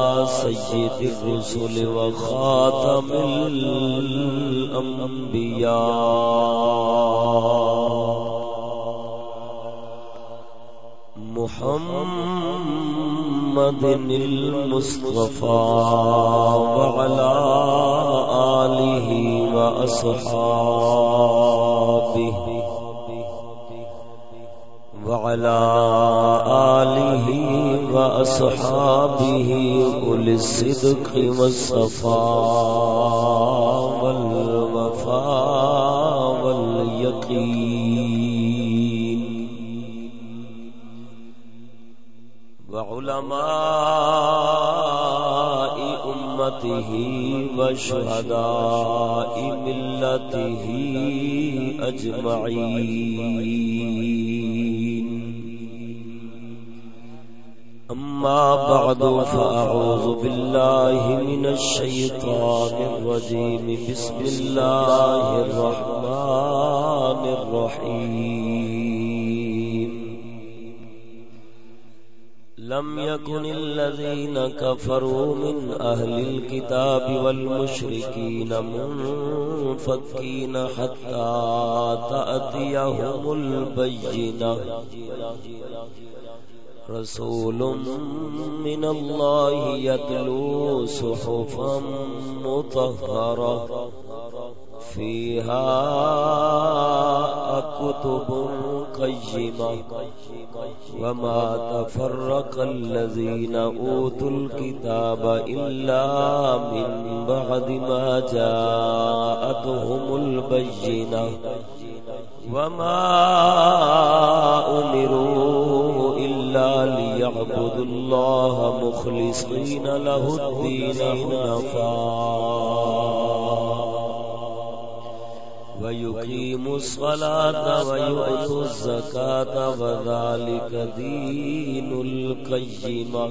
سيد الرسل وخاتم الأنبياء محمد المصطفى وعلى آله وأصحابه وعلى آله وأصحابه أولي الصدق والصفاء والوفاء واليقين وعلماء أمته وشهداء ملته أجمعين أما بعد، فأعوذ بالله من الشيطان الرجيم. بسم الله الرحمن الرحيم. لم يكن الذين كفروا من أهل الكتاب والمشركين منفكين حتى تأتيهم البينة. رسول من الله يتلو صحفا مطهرة فيها أكتب قيمة وما تفرق الذين أوتوا الكتاب إلا من بعد ما جاءتهم البينة وما أمروا إلا ليعبدوا الله مخلصين له الدين حنفاء. ويقيموا الصلاة ويؤتوا الزكاة وذلك دين القيمة.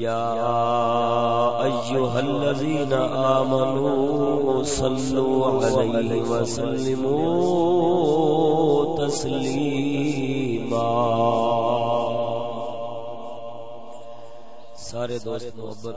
يا أيها الذين آمنوا صلوا عليه وسلموا تسليما. سارے دوست محبت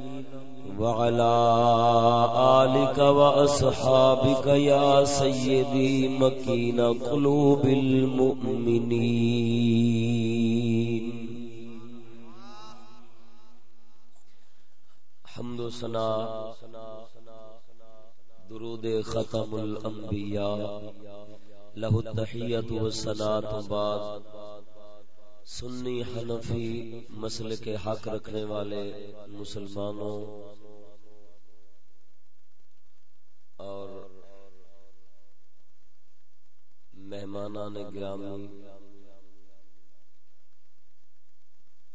وعلى آلك وأصحابك يا سيدي مكين قلوب المؤمنين. حمد و سنا درود ختم الانبیاء له التحیت و سنات بعد. سنی حنفی مسئلے کے حق رکھنے والے مسلمانوں اور مہمانان گرامی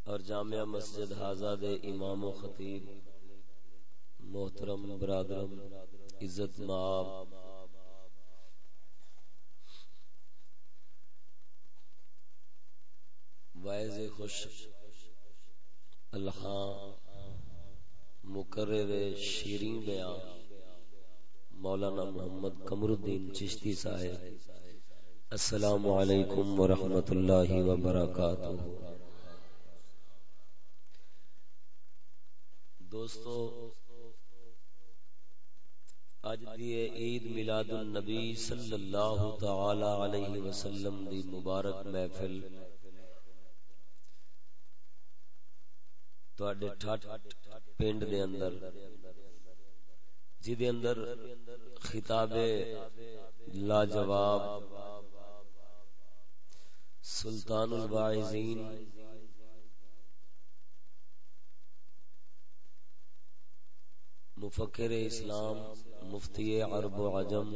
اور جامعہ مسجد حاضر امام و خطیب، محترم، برادرم، عزت ماب وائز خوش الحاں مقرر شیریں بیان مولانا محمد قمر الدین چشتی صاحب، السلام علیکم ورحمۃ اللہ وبرکاتہ۔ دوستو اج دی عید میلاد النبی صلی اللہ تعالی علیہ وسلم دی مبارک محفل۔ پنڈ دے اندر جی اندر خطاب لاجواب سلطان الواعظین مفکر اسلام مفتی عرب و عجم،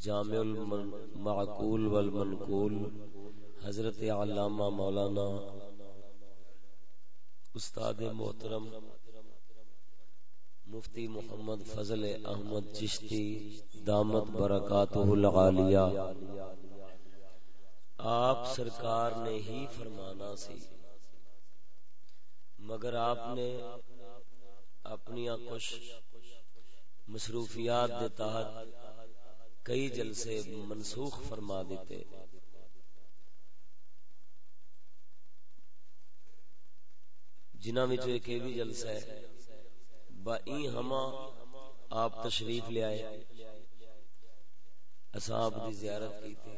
جامع المعقول والمنقول، حضرت علامہ مولانا استاد محترم، مفتی محمد فضل احمد چشتی، دامت برکاتہ العالیہ۔ آپ سرکار نے ہی فرمانا سی، مگر آپ نے اپنی کچھ مصروفیات دے تحت کئی جلسے منسوخ فرما دیتے۔ جنہ ایک بھی جلسہ ہے، با این ہما آپ تشریف لے آئے۔ اصحاب دی زیارت کی تھی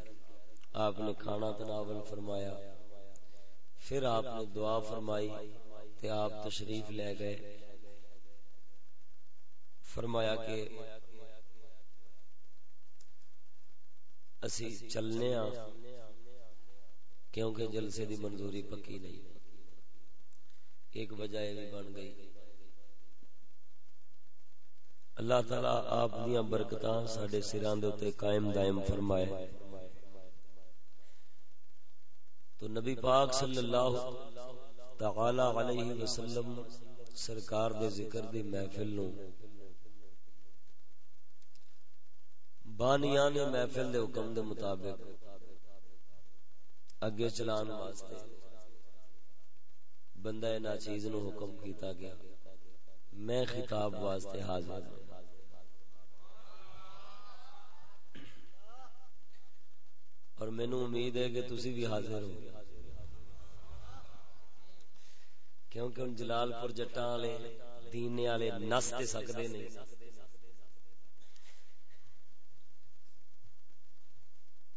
آپ نے کھانا تناول فرمایا۔ پھر آپ نے دعا فرمائی تے آپ تشریف لے گئے۔ فرمایا کہ اسی چلنے ہاں کیونکہ جلسے دی منظوری پکی نہیں۔ ایک وجہ یہ بھی بن گئی۔ اللہ تعالی آپ دیا برکتاں ساڈے سراں دے اوتے قائم دائم فرمائے۔ تو نبی پاک صلی اللہ تعالی علیہ وسلم سرکار دے ذکر دی محفل نو بانیان محفل دے حکم دے مطابق اگے چلان واسطے۔ بندہ نا چیز نو حکم کیتا گیا۔ میں خطاب واسطے حاضر ہوں اور مینو امید ہے کہ تسی بھی حاضر ہو۔ کیونکہ ان جلال پور جٹا والے، دینے والے نس تے سکدے نہیں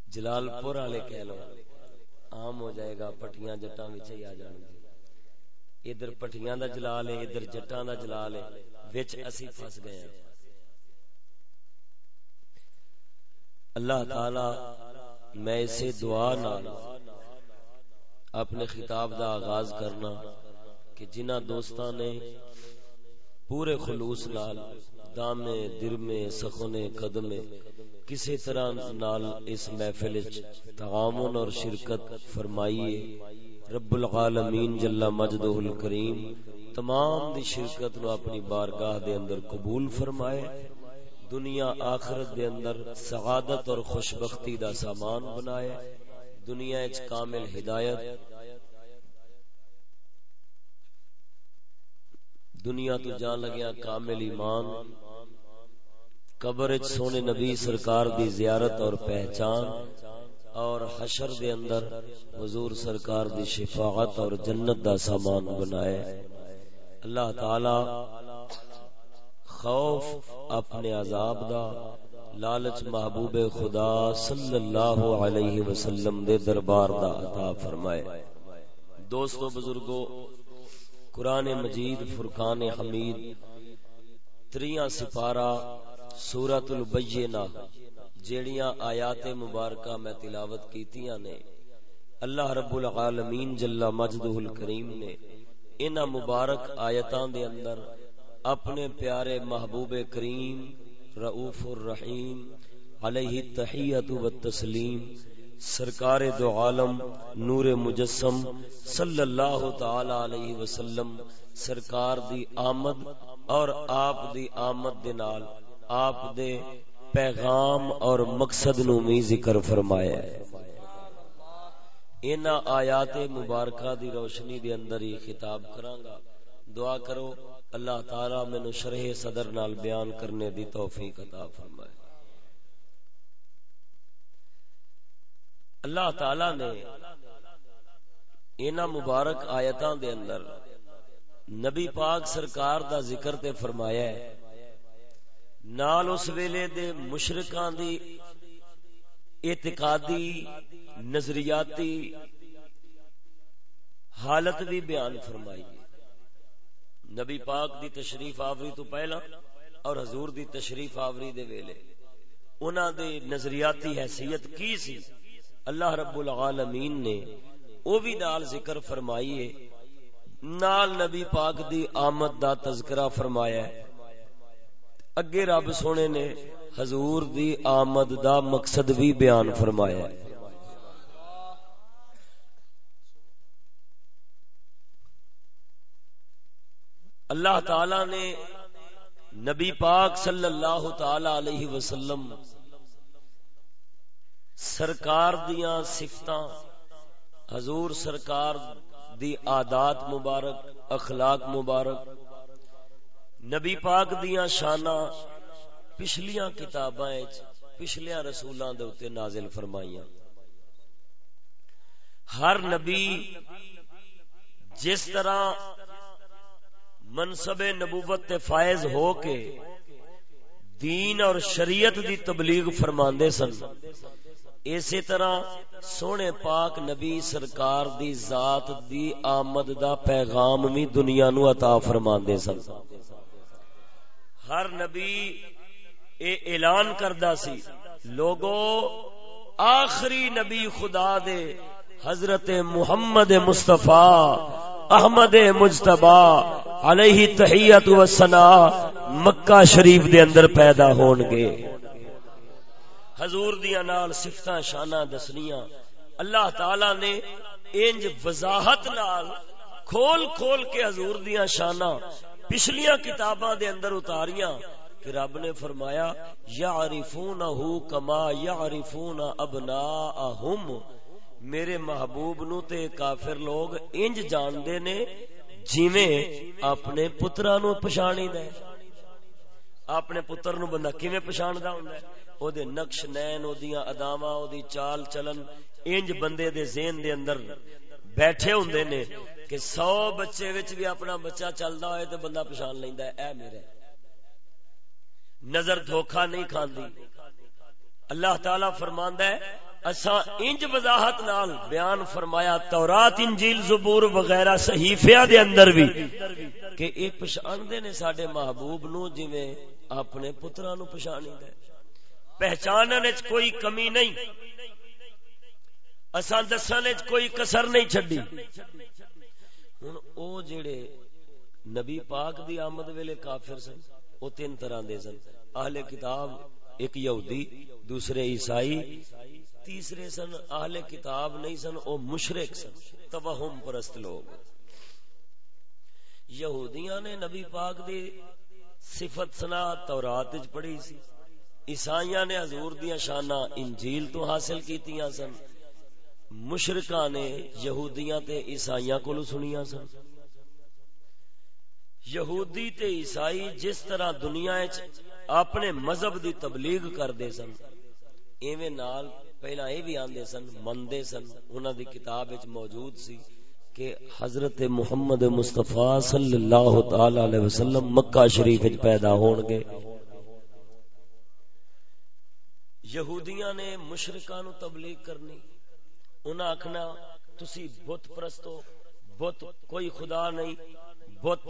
جلال پور والے کہہ لو عام ہو جائے گا، پٹیاں جٹاں وچ ہی آ جان گے۔ ادھر پٹیاں دا جلال ہے ادھر جٹاں دا جلال ہے وچ اسی پھس گئے ہیں۔ اللہ تعالی میں اسے دعا نال اپنے خطاب دا آغاز کرنا کہ جنہ دوستاں نے پورے خلوص نال دامے، درمے، سخنے، قدمے کسی طرح نال اس محفل تعاون اور شرکت فرمائیے۔ رب العالمین جل مجدہ الکریم، تمام دی شرکت نو اپنی بارگاہ دے اندر قبول فرمائے، دنیا آخرت دے اندر سعادت اور خوشبختی دا سامان بنائے، دنیا اچ کامل ہدایت، دنیا تو جان لگیا کامل ایمان، قبر اچ سونے نبی سرکار دی زیارت اور پہچان اور حشر دے اندر حضور سرکار دی شفاعت اور جنت دا سامان بنائے۔ اللہ تعالی خوف اپنے عذاب دا لالچ محبوب خدا صلی اللہ علیہ وسلم دے دربار دا عطا فرمائے۔ دوستو بزرگو، قرآن مجید، فرقان حمید، تریاں سپارہ سورت البینہ جیڑیاں آیات مبارکہ میں تلاوت کیتیاں نے، اللہ رب العالمین جل مجدہ الکریم نے انہ مبارک آیتاں دے اندر اپنے پیارے محبوب کریم رعوف الرحیم علیہ تحیت و تسلیم سرکار دو عالم نور مجسم صلی اللہ تعالی علیہ وسلم سرکار دی آمد اور آپ دی آمد دے نال آپ دے پیغام اور مقصد نو می ذکر فرمایا ہے۔ ان آیات مبارکہ دی روشنی دے اندر ہی خطاب کراں گا دعا کرو، اللہ تعالی مینوں شرح صدر نال بیان کرنے دی توفیق عطا فرمائے۔ اللہ تعالی نے اینا مبارک آیتاں دے اندر نبی پاک سرکار دا ذکر تے فرمایا ہے۔ نال اس ویلے دے مشرکاں دی اعتقادی، نظریاتی حالت بھی بیان فرمائی نبی پاک دی تشریف آوری تو پہلا اور حضور دی تشریف آوری دے ویلے۔ انہاں دے نظریاتی حیثیت کی سی؟ اللہ رب العالمین نے او بھی نال ذکر فرمائی ہے۔ نال نبی پاک دی آمد دا تذکرہ فرمایا ہے۔ اگے رب سونے نے حضور دی آمد دا مقصد بھی بیان فرمایا ہے۔ اللہ تعالی نے نبی پاک صلی اللہ تعالی علیہ وسلم سرکار دیاں صفتاں، حضور سرکار دی عادات مبارک، اخلاق مبارک نبی پاک دیاں شانہ پچھلیاں کتاباں پچھلیاں رسولاں دے اوتے نازل فرمائیاں۔ ہر نبی جس طرح منصب نبوت تے فائز ہو کے دین اور شریعت دی تبلیغ فرماندے سن، اسی طرح سونے پاک نبی سرکار دی ذات دی آمد دا پیغام بھی دنیا نو عطا فرماندے سن۔ ہر نبی اے اعلان کردا سی، لوگو، آخری نبی خدا دے، حضرت محمد مصطفیٰ، احمد مجتبا علیہ تحیت و سنا مکہ شریف دے اندر پیدا ہون گے۔ حضور دیا نال صفتاں شانہ دسنیاں۔ اللہ تعالی نے انج وضاحت نال کھول کھول کے حضور دیا شانہ پچھلیاں کتاباں دے اندر اتاریاں کہ رب نے فرمایا، یعرفونہو کما یعرفون ابناءہم۔ میرے محبوب نو تے کافر لوگ انج جان دے نے جیویں اپنے پترا نو پچھانی دے۔ اپنے پتر نو بندہ کیویں پچھاندا ہوندا ہے؟ او دے نقش نین او دیاں اداواں او دی چال چلن انج بندے دے ذہن دے اندر بیٹھے ہوندے نے۔ کہ سو بچے وچ بھی اپنا بچہ چلدا ہوئے تے بندہ پہچان لیندا ہے، اے میرے۔ نظر دھوکا نہیں کھاندی۔ اللہ تعالی فرماندا ہے، اساں انج وضاحت نال بیان فرمایا، تورات، انجیل، زبور وغیرہ صحیفیاں دے اندر بھی کہ ایک پہچان دے نے ساڈے محبوب نو جویں اپنے پتراں نو پہچانی دے پہچان کوئی کمی نہیں۔ اصل دسان کوئی کسر نہیں چڈی ہوں او جڑے نبی پاک دی آمد ویلے کافر سن او تین طرح دے سن اہل کتاب ایک یہودی دوسرے عیسائی تیسرے سن اہل کتاب نہیں سن او مشرق سن توہم پرست لوگ یہودیاں نے نبی پاک دی صفت سنا تورات وچ پڑھی سی عیسائیاں نے حضور دیا شانہ انجیل تو حاصل کیتیاں سن مشرکاں نے یہودیاں تے عیسائیاں کو سنیاں سن۔ یہودی تے عیسائی جس طرح دنیا اپنے مذہب دی تبلیغ کردے سن، ایویں نال پہلا یہ بھی آندے سن مندے سن، انہاں دی کتاب وچ موجود سی کہ حضرت محمد مصطفی صلی اللہ تعالی علیہ وسلم مکہ شریف وچ پیدا ہون گے۔ یہودیاں نے مشرکاں نو تبلیغ کرنی۔ انہاں آکھنا، تسی بت پرستو، بت کوئی خدا نہیں، بت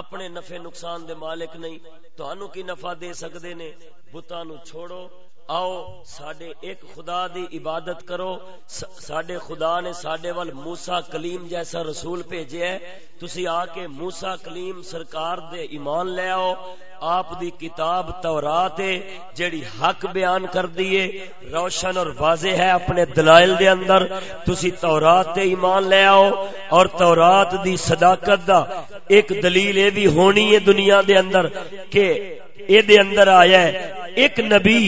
اپنے نفع نقصان دے مالک نہیں تانوں کی نفع دے سکدے نے، بتاں نو چھوڑو آؤ، ساڈے ایک خدا دی عبادت کرو۔ ساڈے خدا نے ساڈے ول موسی کلیم جیسا رسول بھیجیا ہے۔ تسی آ کے موسی کلیم سرکار دے ایمان لے آؤ۔ آپ دی کتاب تورات ہے، جیڑی حق بیان کر دیے روشن اور واضح ہے اپنے دلائل دے اندر۔ تسی تورات تے ایمان لے آؤ۔ اور تورات دی صداقت دا ایک دلیل اے بھی ہونی ہے دنیا دے اندر کہ اے دے اندر آیا ہے ایک نبی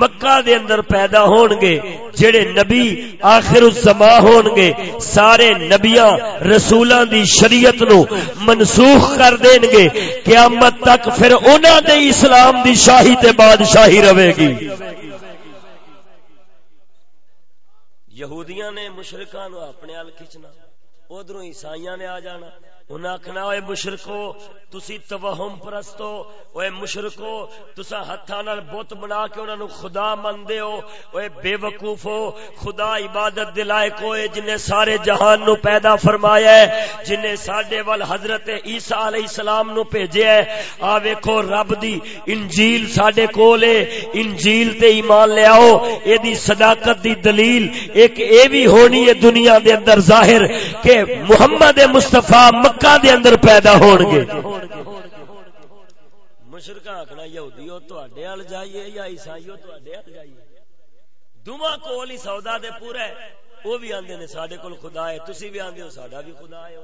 مکہ دے اندر پیدا ہون گے، جڑے نبی آخر الزما ہون گے۔ سارے نبیاں رسولاں دی شریعت نو منسوخ کر دین گے۔ قیامت تک پھر انہاں دے اسلام دی شاہی تے بادشاہی رہے گی۔ یہودیاں نے مشرکاں نو اپنے ال کھچنا، ادھروں عیسائیاں نے آ جانا۔ انہیں آخنا ہوئے مشرکو، تسی توہم پرستو اوے مشرکو تسا ہتھاں نال بت بنا کے انہاں نو خدا مندے ہو اوے بے وقوف ہو، خدا عبادت دے لائق ہوئے جن نے سارے جہان نو پیدا فرمایا ہے جن نے ساڈے ول حضرت عیسی علیہ السلام نو بھیجیا ہے۔ آ ویکھو، رب دی انجیل ساڈے کول ہے، انجیل تے ایمان لے آؤ۔ اے دی صداقت دی دلیل ایک اے بھی ہونی ہے دنیا دے اندر ظاہر کہ محمد مصطفی مکہ دے اندر پیدا ہون گے مشرقہ آخنا یہودیو یہودی تے جائیے یا عیسائی جائیے۔ دونوں کول ہی سودا دے پورا ہے۔ وہ بھی آدھے نے سڈے کول خدا ہے، تسی بھی آدھے ہو، ساڈا بھی خدا ہے۔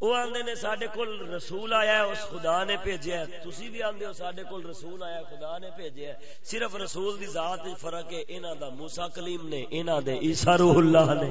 وہ آدھے نے سڈے کول رسول آیا ہے، اس خدا نے بھیجا ہے۔ تسی بھی آدھے ہو سڈے کول رسول آیا ہے، خدا نے بھیجا ہے۔ صرف رسول دی ذات فرق ہے انہوں دا موسا کلیم نے انہوں دے عیسا روح اللہ نے۔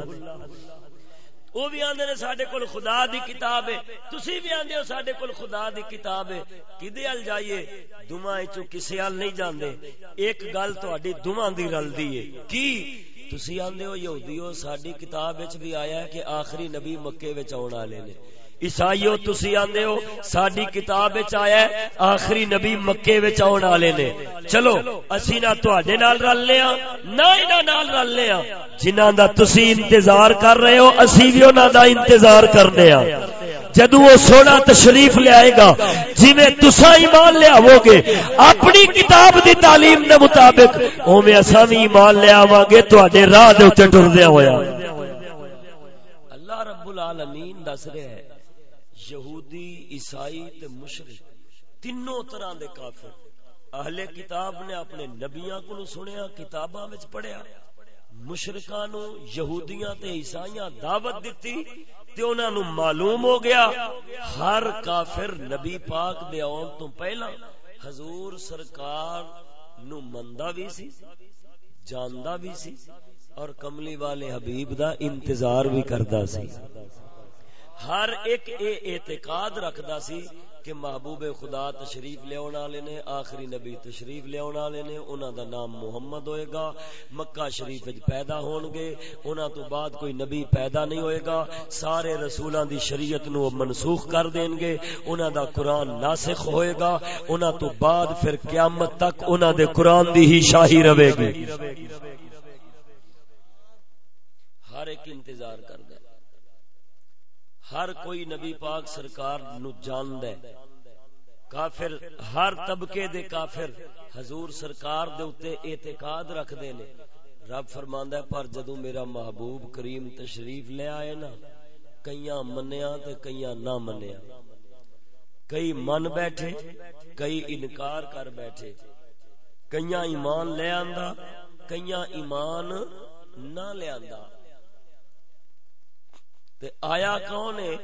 وہ بھی آدھے نے سارے کول خدا دی کتاب ہے۔ تسی بھی آدھے ہو سارے کول خدا دی کتاب ہے۔ کدے ال جائیے؟ دما چو کسے ال نہیں جاندے۔ ایک گل تہاڈی دما دی رلدی ہے۔ کی؟ تسی آندے ہو یہودی ہو ساڈی کتاب وچ بھی آیا ہے کہ آخری نبی مکے وچ آون والے نے۔ عیسائیو تسی آندے ہو، ساڈی کتاب وچ آیا ہے، آخری نبی مکے وچ آون والے نے۔ چلو، اسی نہ تواڈے نال رل لیا نہ انہاں نال رل لیا جنہاں دا تسی انتظار کر رہے ہو، اسی بھی انہاں دا انتظار کرنے ہاں جدو وہ سونا تشریف لے آئے گا جی میں تسا ایمان لے گے، اپنی کتاب دی تعلیم دے مطابق او میں اسا بھی ایمان لے آواں گے، تواڈے راہ دے اوتے ٹردیا ہویا اللہ رب العالمین دس رہے ہے یہودی، عیسائی تے مشرک، تینوں طرح دے کافر۔ اہل کتاب نے اپنے نبیاں کو سنیا، کتاباں وچ پڑھیا۔ مشرکاں نو، یہودیاں تے عیسائیاں دعوت دتی تے انہاں نو معلوم ہو گیا، ہر کافر نبی پاک دے اون تو پہلا حضور سرکار نو مندا بھی سی، جاندا بھی سی اور کملی والے حبیب دا انتظار بھی کردا سی۔ ہر ایک اے اعتقاد رکھدا سی کہ محبوب خدا تشریف لے والے نے، آخری نبی تشریف لے والے نے، انہاں دا نام محمد ہوئے گا، مکہ شریف وچ پیدا ہون گے، انہاں تو بعد کوئی نبی پیدا نہیں ہوئے گا، سارے رسولاں دی شریعت نو منسوخ کر دین گے، انہاں دا قرآن ناسخ ہوئے گا، انہاں تو بعد پھر قیامت تک انہاں دے قرآن دی ہی شاہی رہے گی۔ ہر ایک انتظار کر ہر کوئی نبی پاک سرکار نو جان دے کافر ہر طبقے دے کافر حضور سرکار دے اتے اعتقاد رکھ دے نے۔ رب فرماندا ہے، پر جدو میرا محبوب کریم تشریف لے آئے نا، کئیاں منیا تے کئیاں نہ منیا کئی من بیٹھے، کئی انکار کر بیٹھے۔ کئیاں ایمان لے آندا، کئیاں ایمان نہ لے آندا۔ تے آیا کون ہے؟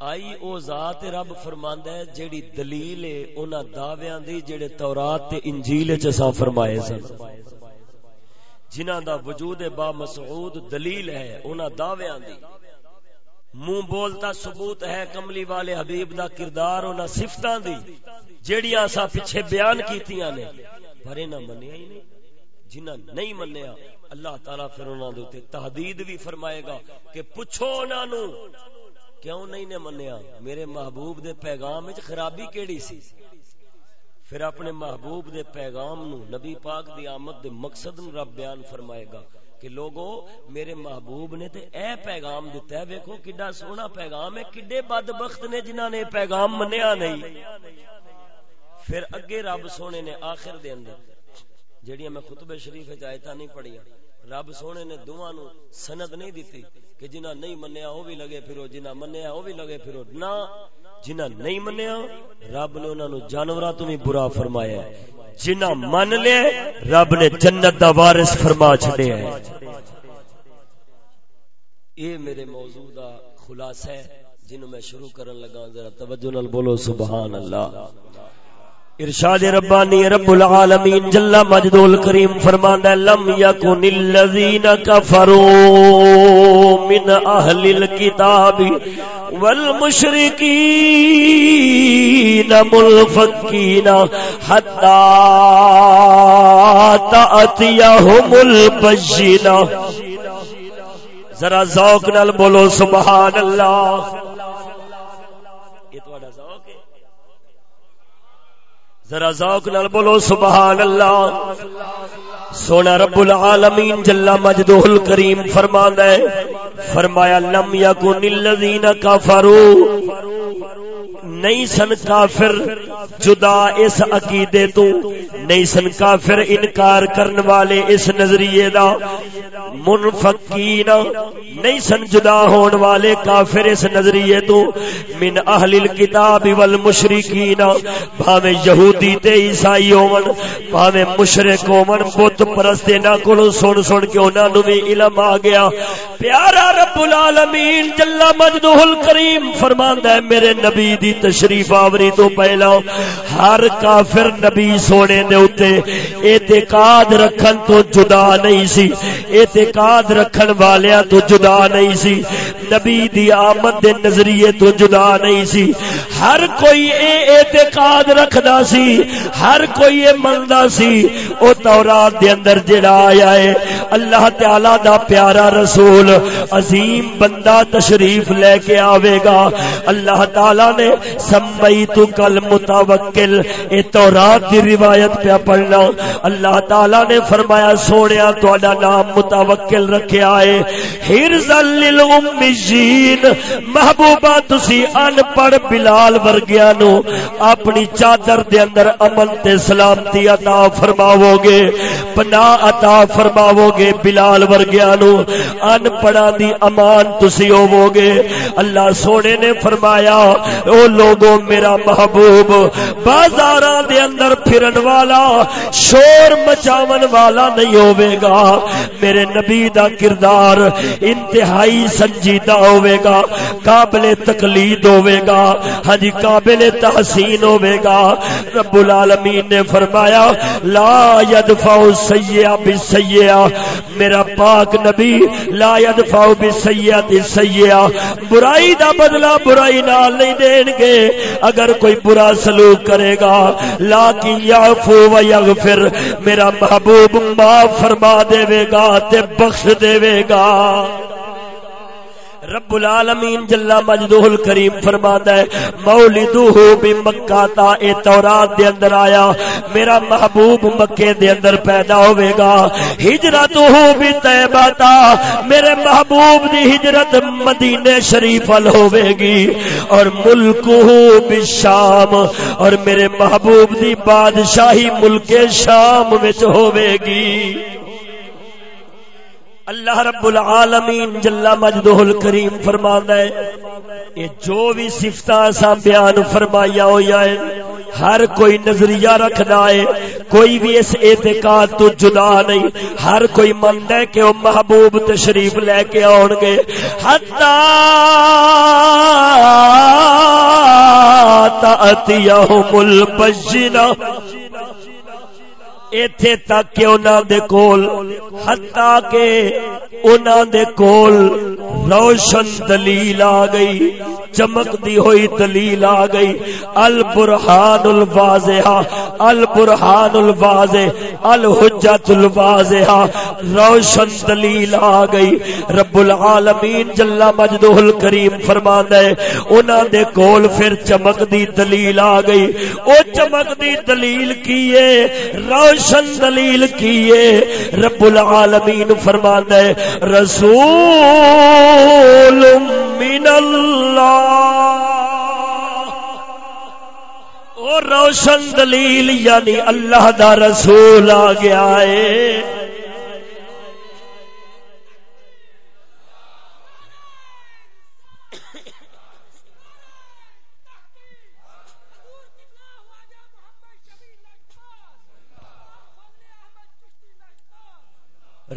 آئی او ذات رب فرماندا ہے، جیڑی دلیل ہے انہاں دعویاں دی جڑے تورات تے انجیل وچ اساں فرمائے سن۔ جنہاں دا وجود با مسعود دلیل ہے، انہاں دعویاں دی۔ منہ بولتا ثبوت ہے، کملی والے حبیب دا کردار انہاں صفتاں دی، جیڑیاں اساں پیچھے بیان کیتیاں نے۔ پر انہاں منیا ہی نہیں۔ جنہاں نہیں منیا، اللہ تعالیٰ پھر انہوں نے تحدید بھی فرمائے گا کہ پوچھو انہوں نو کیوں نہیں نے منیا؟ میرے محبوب دے پیغام وچ خرابی کیڑی سی؟ پھر اپنے محبوب دے پیغام نو نبی پاک دی آمد دے مقصد نو رب بیان فرمائے گا کہ لوگو، میرے محبوب نے تے اے پیغام دیتا ہے، ویکھو کڈا سونا پیغام ہے کڈے بدبخت نے جنہاں نے پیغام منیا نہیں؟ پھر اگے رب سونے نے آخر دے اندر جڑیاں میں خطبہ شریف وچ نہیں پڑھیاں۔ رب سونے نے دونوں نو سند نہیں دیتی کہ جنہ نہیں منیا وہ بھی لگے پھرو جنہ منیا وہ بھی لگے پھرو نہ جنہ نہیں منیا، رب نے انہوں نے جانوروں تو بھی برا فرمایا ہے۔ جنہ من لے رب نے جنت دا وارث فرما چھڑے ہے۔ یہ میرے موضوع دا خلاصہ ہے، جنہوں میں شروع کرن لگا، ذرا توجہ نال بولو، سبحان اللہ۔ ارشاد ربانی رب العالمین جل مجد الکریم فرماندا ہے لم یکن الذین کفروا من اهل الكتاب والمشرکین ملفقین حتا تاتیهم البجنہ ذرا ذوق نال بولو، سبحان اللہ۔ ذرا ذوق نال بولو سبحان اللہ سونا رب العالمین جل مجدہ الکریم فرماندا ہے۔ فرمایا، لم یکن الذین کفروا۔ نہیں سن کافر۔ جدا اس عقیدے تو نہیں سن کافر انکار کرن والے اس نظریے دا۔ منفقین نہیں سن جدا ہون والے کافر اس نظریے تو۔ من اہل الكتاب والمشرکین، بھاوے یہودی تے عیسائی ہون، بھاوے مشرک ہون۔ بت پرست انہاں کولوں سن سن کے انہاں نو بھی علم آ گیا۔ پیارا رب العالمین جل مجدہ الکریم، فرماندا ہے، میرے نبی دی تشریف آوری تو پہلا ہر کافر نبی سونے دے اتے اعتقاد رکھن تو جدا نہیں سی، اعتقاد رکھن والیاں تو جدا نہیں سی، نبی دی آمد دے نظریے تو جدا نہیں سی۔ ہر کوئی اے اعتقاد رکھدا سی، ہر کوئی اے مندا سی۔ او تورات دے اندر جڑا آیا ہے، اللہ تعالی دا پیارا رسول عظیم بندہ تشریف لے کے آوے گا۔ اللہ تعالی نے سمئی تو کل متوکل اے تورات دی روایت پہ پڑھنا۔ اللہ تعالی نے فرمایا سونیا تہاڈا نام متوکل رکھیا ہے۔ حرزل للامجین محبوبہ تسی ان پڑھ بلال ورگیاں نو اپنی چادر دے اندر امن تے سلامتی عطا فرماؤ گے پناہ عطا فرماؤ گے بلال ورگیاں نو۔ ان پڑھا دی امان تسی ہوو گے اللہ سونے نے فرمایا، او لوگوں میرا محبوب بازار دے اندر پھرن والا، شور مچاون والا نہیں ہوے گا میرے نبی دا کردار انتہائی سنجیدہ ہوے گا قابل تقلید ہوے گا ہاں جی قابل تحسین ہوے گا رب العالمین نے فرمایا، لا يدفع السیئہ بالسیئہ۔ میرا پاک نبی، لا يدفع بالسیئہ بالسیئہ برائی دا بدلہ برائی نال نہیں دین گے۔ اگر کوئی برا سلوک کرے گا۔ لا کی یعفو و یغفر میرا محبوب معاف فرما دے گا تے بخش دے گا۔ رب العالمین جل مجدہ الکریم فرماتا ہے مولدہ بمکہ تا اے تورات دے اندر آیا، میرا محبوب مکے دے اندر پیدا ہوے گا ہجرتہ بھی طیبہ تا، میرے محبوب دی ہجرت مدینے شریف ال ہوے گی، اور ملکہ بالشام اور میرے محبوب دی بادشاہی ملک شام وچ ہوے گی۔ اللہ رب العالمین جل مجدہ الکریم فرماندا ہے، یہ جو بھی صفتاں سا بیان فرمایا ہویا ہے ہر کوئی نظریہ رکھدا ہے، کوئی بھی اس اعتقاد تو جدا نہیں، ہر کوئی مندا ہے کہ وہ محبوب تشریف لے کے آن گے۔ حتا تاتیہم البجنہ ایتھے تک کہ انہاں دے کول حتا کہ انہاں دے کول روشن دلیل آ گئی، چمکتی ہوئی دلیل آ گئی۔ البرہان الواضح البرہان الواضح، الحجت الواضح روشن دلیل آ گئی۔ رب العالمین جل مجدہ الکریم فرماندا ہے، انہاں دے کول پھر چمکتی دلیل آ گئی۔ او چمکتی دلیل کیے روشن روشن دلیل کیے، رب العالمین فرماتا ہے رسول من اللہ۔ او روشن دلیل یعنی اللہ دا رسول آ گیا ہے۔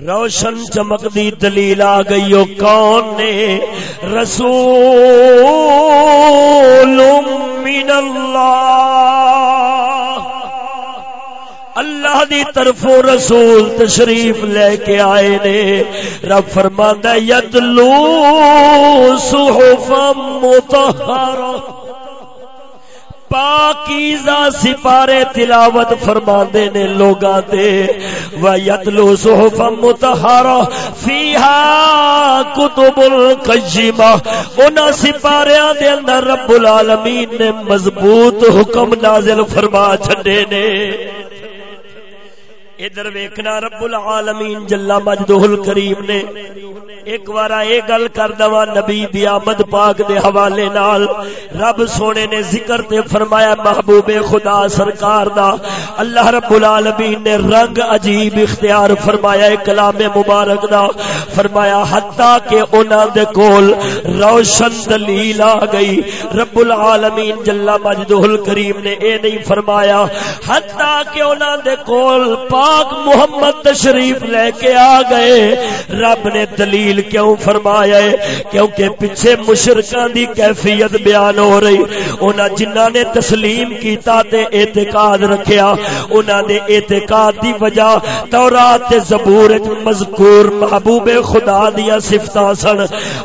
روشن چمک دی دلیل آ گئی ہو کون نے؟ رسول من اللہ۔ اللہ دی طرف رسول تشریف لے کے آئے نے۔ رب فرماندا یتلو صحف مطہرہ۔ پاکیزہ سپارے تلاوت فرما نے لوگاں تے ویتلو صحفا متحرا فیہا کتب القیمہ انہا سپاریاں دے اندر رب العالمین نے مضبوط حکم نازل فرما چھڑے نے۔ ادھر ویکھنا رب العالمین جلا مجدہ الکریم نے۔ ایک بار یہ گل کر دوا نبی دی آمد پاک دے حوالے نال۔ رب سونے نے ذکر تے فرمایا، محبوب خدا سرکار دا۔ اللہ رب العالمین نے رنگ عجیب اختیار فرمایا کلام مبارک دا۔ فرمایا حتا کہ انہاں دے کول روشن دلیل آ گئی۔ رب العالمین جل مجدہ الکریم نے اے نہیں فرمایا حتا کہ انہاں دے کول پاک پاک محمد تشریف لے کے آ گئے۔ رب نے دلیل کیوں فرمایا ہے؟ کیونکہ پیچھے مشرکان دی کیفیت بیان ہو رہی۔ انہاں جنہاں نے تسلیم کیتا تے اعتقاد رکھیا، انہاں دے اعتقاد دی وجہ تورات تے زبور وچ مذکور محبوب خدا دیا صفتاں سن۔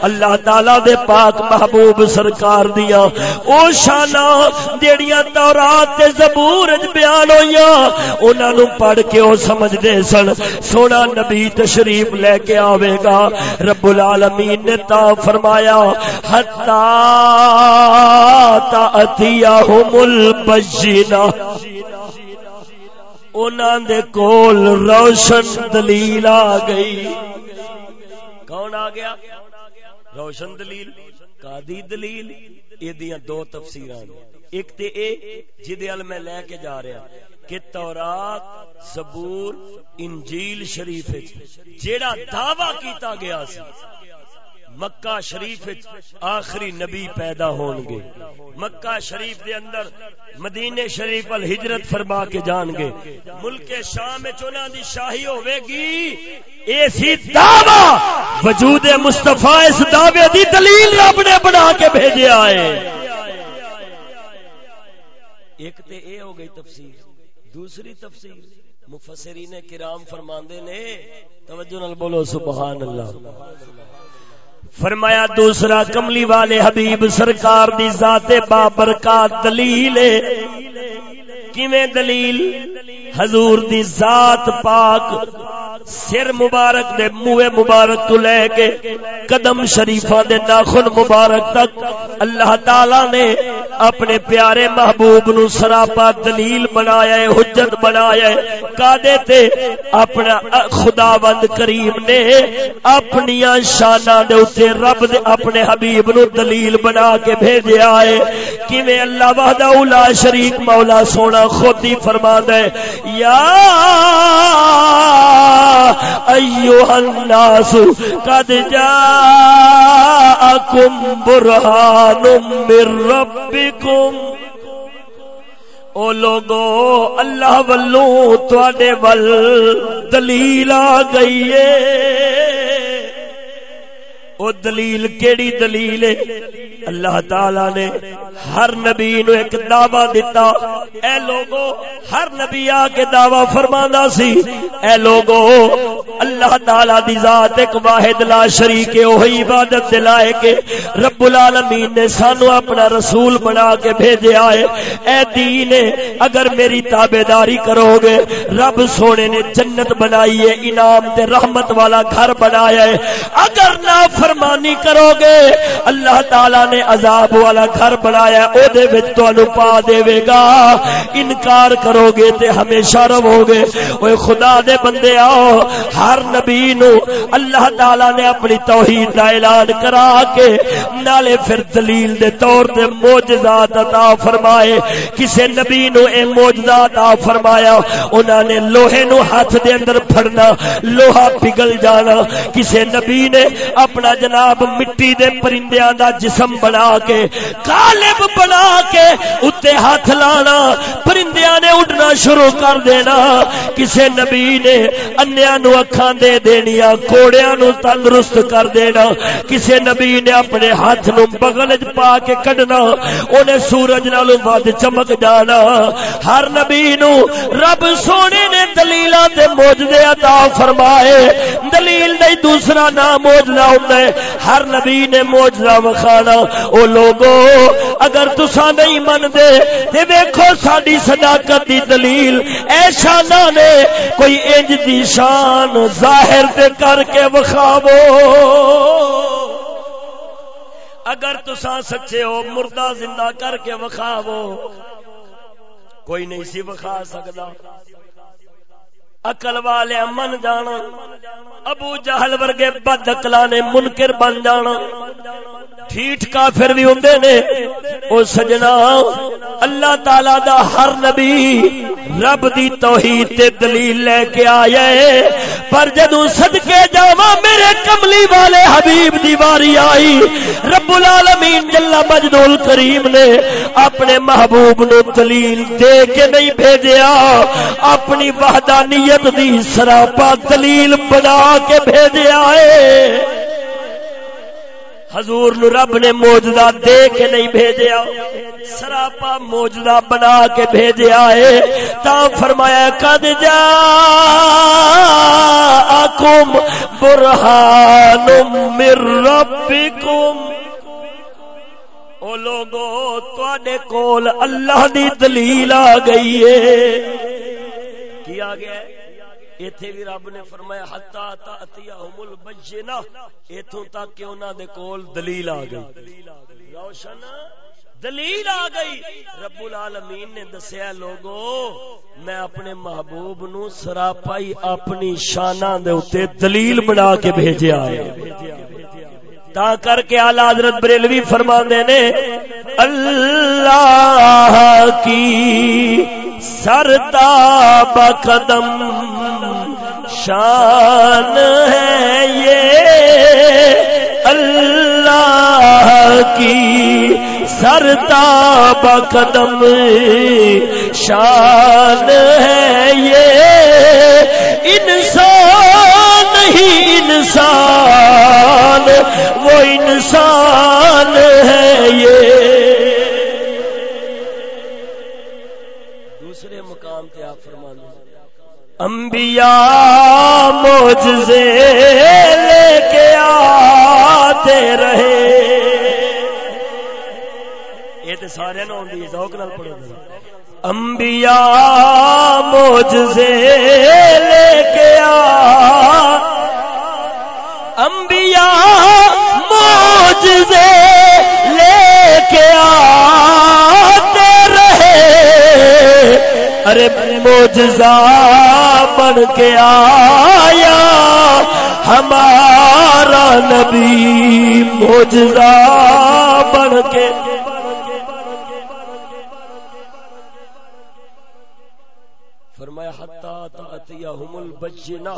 اللہ تعالی دے پاک محبوب سرکار دیا۔ او شاناں جیڑیاں تورات تے زبور وچ بیان ہویاں انہاں نو پڑھ کے او سمجھ دے سن۔ سونا نبی تشریف لے کے آوے گا۔ رب العالمین نے تا فرمایا حتا تاتیہم البجینا انہاں دے کول روشن دلیل آ گئی۔ کون آ گیا؟ روشن دلیل قادی دلیل، یہ دو تفسیران۔ ایک تے اے جدے ال میں لے کے جا رہا۔ کہ تورات، زبور، انجیل شریف جیڑا دعوی کیتا گیا سی، مکہ شریف آخری نبی پیدا ہون گے۔ مکہ شریف دے اندر مدینے شریف ال ہجرت فرما کے جان گے۔ ملک شام چنا دی شاہی ہوے گی۔ ایسی دعوی وجود مصطفی اس دعوے دی دلیل رب نے بنا کے بھیجا ہے ایک تے اے ہو گئی تفسیر۔ دوسری تفسیر، مفسرین کرام فرماندے نے، توجہ نال بولو سبحان اللہ فرمایا، دوسرا کملی والے حبیب سرکار دی ذات بابرکات دلیل کیویں دلیل؟ حضور دی ذات پاک سر مبارک دے منہ مبارک تو لے کے قدم شریفہ دے ناخن مبارک تک اللہ تعالی نے اپنے پیارے محبوب نو سراپا دلیل بنایا ہے، حجت بنایا ہے۔ کادے تے اپنا خداوند کریم نے اپنی شاناں دے اوتے رب دے اپنے حبیب نو دلیل بنا کے بھیجیا ہے۔ کیویں اللہ وحدہ لا شریک مولا سونا خود ہی فرماندا ہے، یا ایوہ الناس قد جاءکم برہان من ربکم او لوگو، اللہ ولو تواڈے ول دلیل آ گئی ہے۔ او دلیل کیڑی دلیل ہے؟ اللہ تعالی نے ہر نبی نو ایک دعوی دیتا اے لوگو، ہر نبی آ کے دعوی فرماندا سی۔ اے لوگو، اللہ تعالی دی ذات ایک واحد لا شریک ہے وہی عبادت دلائے کے رب العالمین نے سانو اپنا رسول بنا کے بھیجا ہے۔ اے دین اگر میری تابعداری کرو گے، رب سونے نے جنت بنائی ہے، انعام تے رحمت والا گھر بنایا ہے۔ اگر نہ فرمانی کرو گے۔ اللہ تعالی نے عذاب والا گھر بنایا او دے وچ تانوں پا دے گا۔ انکار کرو گے تے ہمیشہ رہو گے۔ اوے خدا دے بندے آؤ، ہر نبی نو اللہ تعالی نے اپنی توحید دا اعلان کرا کے نالے پھر دلیل دے طور تے معجزات عطا فرمائے۔ کسے نبی نو اے معجزات عطا فرمایا، انہاں نے لوہے نو ہاتھ دے اندر پھڑنا، لوہا پگھل جانا۔ کسے نبی نے اپنا جناب، مٹی دے پرندیاں دا جسم بنا کے، قالب بنا کے اتے ہاتھ لانا، پرندیاں نے اڑنا شروع کر دینا۔ کسے نبی نے انیا نو اکھاں دے دینیا کوڑیاں نو تندرست کر دینا۔ کسے نبی نے اپنے ہاتھ نو بغل وچ پا کے کڈنا، اونے سورج نالوں ود چمک جانا۔ ہر نبی نو رب سونے نے دلیلاں تے معجزے عطا فرمائے۔ دلیل نہیں، دوسرا نام معجزہ ہوندا ہے، ہر نبی نے معجزہ وکھانا۔ او لوگو، اگر تسا نہیں من دے تے ویکھو ساڈی صداقت دی دلیل۔ اے شانہ نے کوئی انج دی شان ظاہر تے کر کے وکھاوو۔ اگر تسا سچے ہو، مردہ زندہ کر کے وکھاوو۔ کوئی نہیں سی وکھا سکدا۔ اکل والے من جانا ابو جہل ورگے بد اکلا نے منکر بن جانا۔ ٹھیٹ کافر بھی ہوں نے۔ او سجنا، اللہ تعالی دا ہر نبی رب دی توحید تے دلیل لے کے آیا ہے پر جدو صدقے جاواں، میرے کملی والے حبیب دی واری آئی۔ رب العالمین جل مجدول کریم نے اپنے محبوب نو دلیل دے کے نہیں بھیجیا۔ اپنی وحدانیت دی سراپا دلیل بنا کے بھیجیا ہے۔ حضور نو رب نے موجودہ دے کے نہیں بھیجیا، سراپا موجودہ بنا کے بھیجیا ہے۔ تا فرمایا، قد جا آکم برہان من ربکم۔ او لوگو، تواڈے کول اللہ دی دلیل آ گئی ہے۔ کی آ گیا ہے؟ ایتھے بھی رب نے فرمایا حتا تاتیہم البینہ، ایتھوں تک کہ انہاں دے کول دلیل آ گئی۔ روشن، دلیل آ گئی۔ رب العالمین نے دسیا، لوگو، میں اپنے محبوب نو سراپائی اپنی شاناں دے اوتے دلیل بنا کے بھیجیا ہے۔ تا کر کے اعلی حضرت بریلوی فرماندے نے، اللہ کی سرتا بقدم شان ہے یہ اللہ کی سرتا بقدم شان ہے یہ انسان انسان، وہ انسان ہے یہ۔ دوسرے مقام پہ آپ فرمانے انبیاء موجزے لے کے آتے رہے۔ یہ تو سارے نو آدھی ذوق نال پڑھو انبیاء موجزے لے کے آ انبیاء موجزے لے کے آتے رہے۔ ارے موجزہ بن کے آیا ہمارا نبی موجزہ بن کے۔ فرمایا حتا تاتیہم البجنہ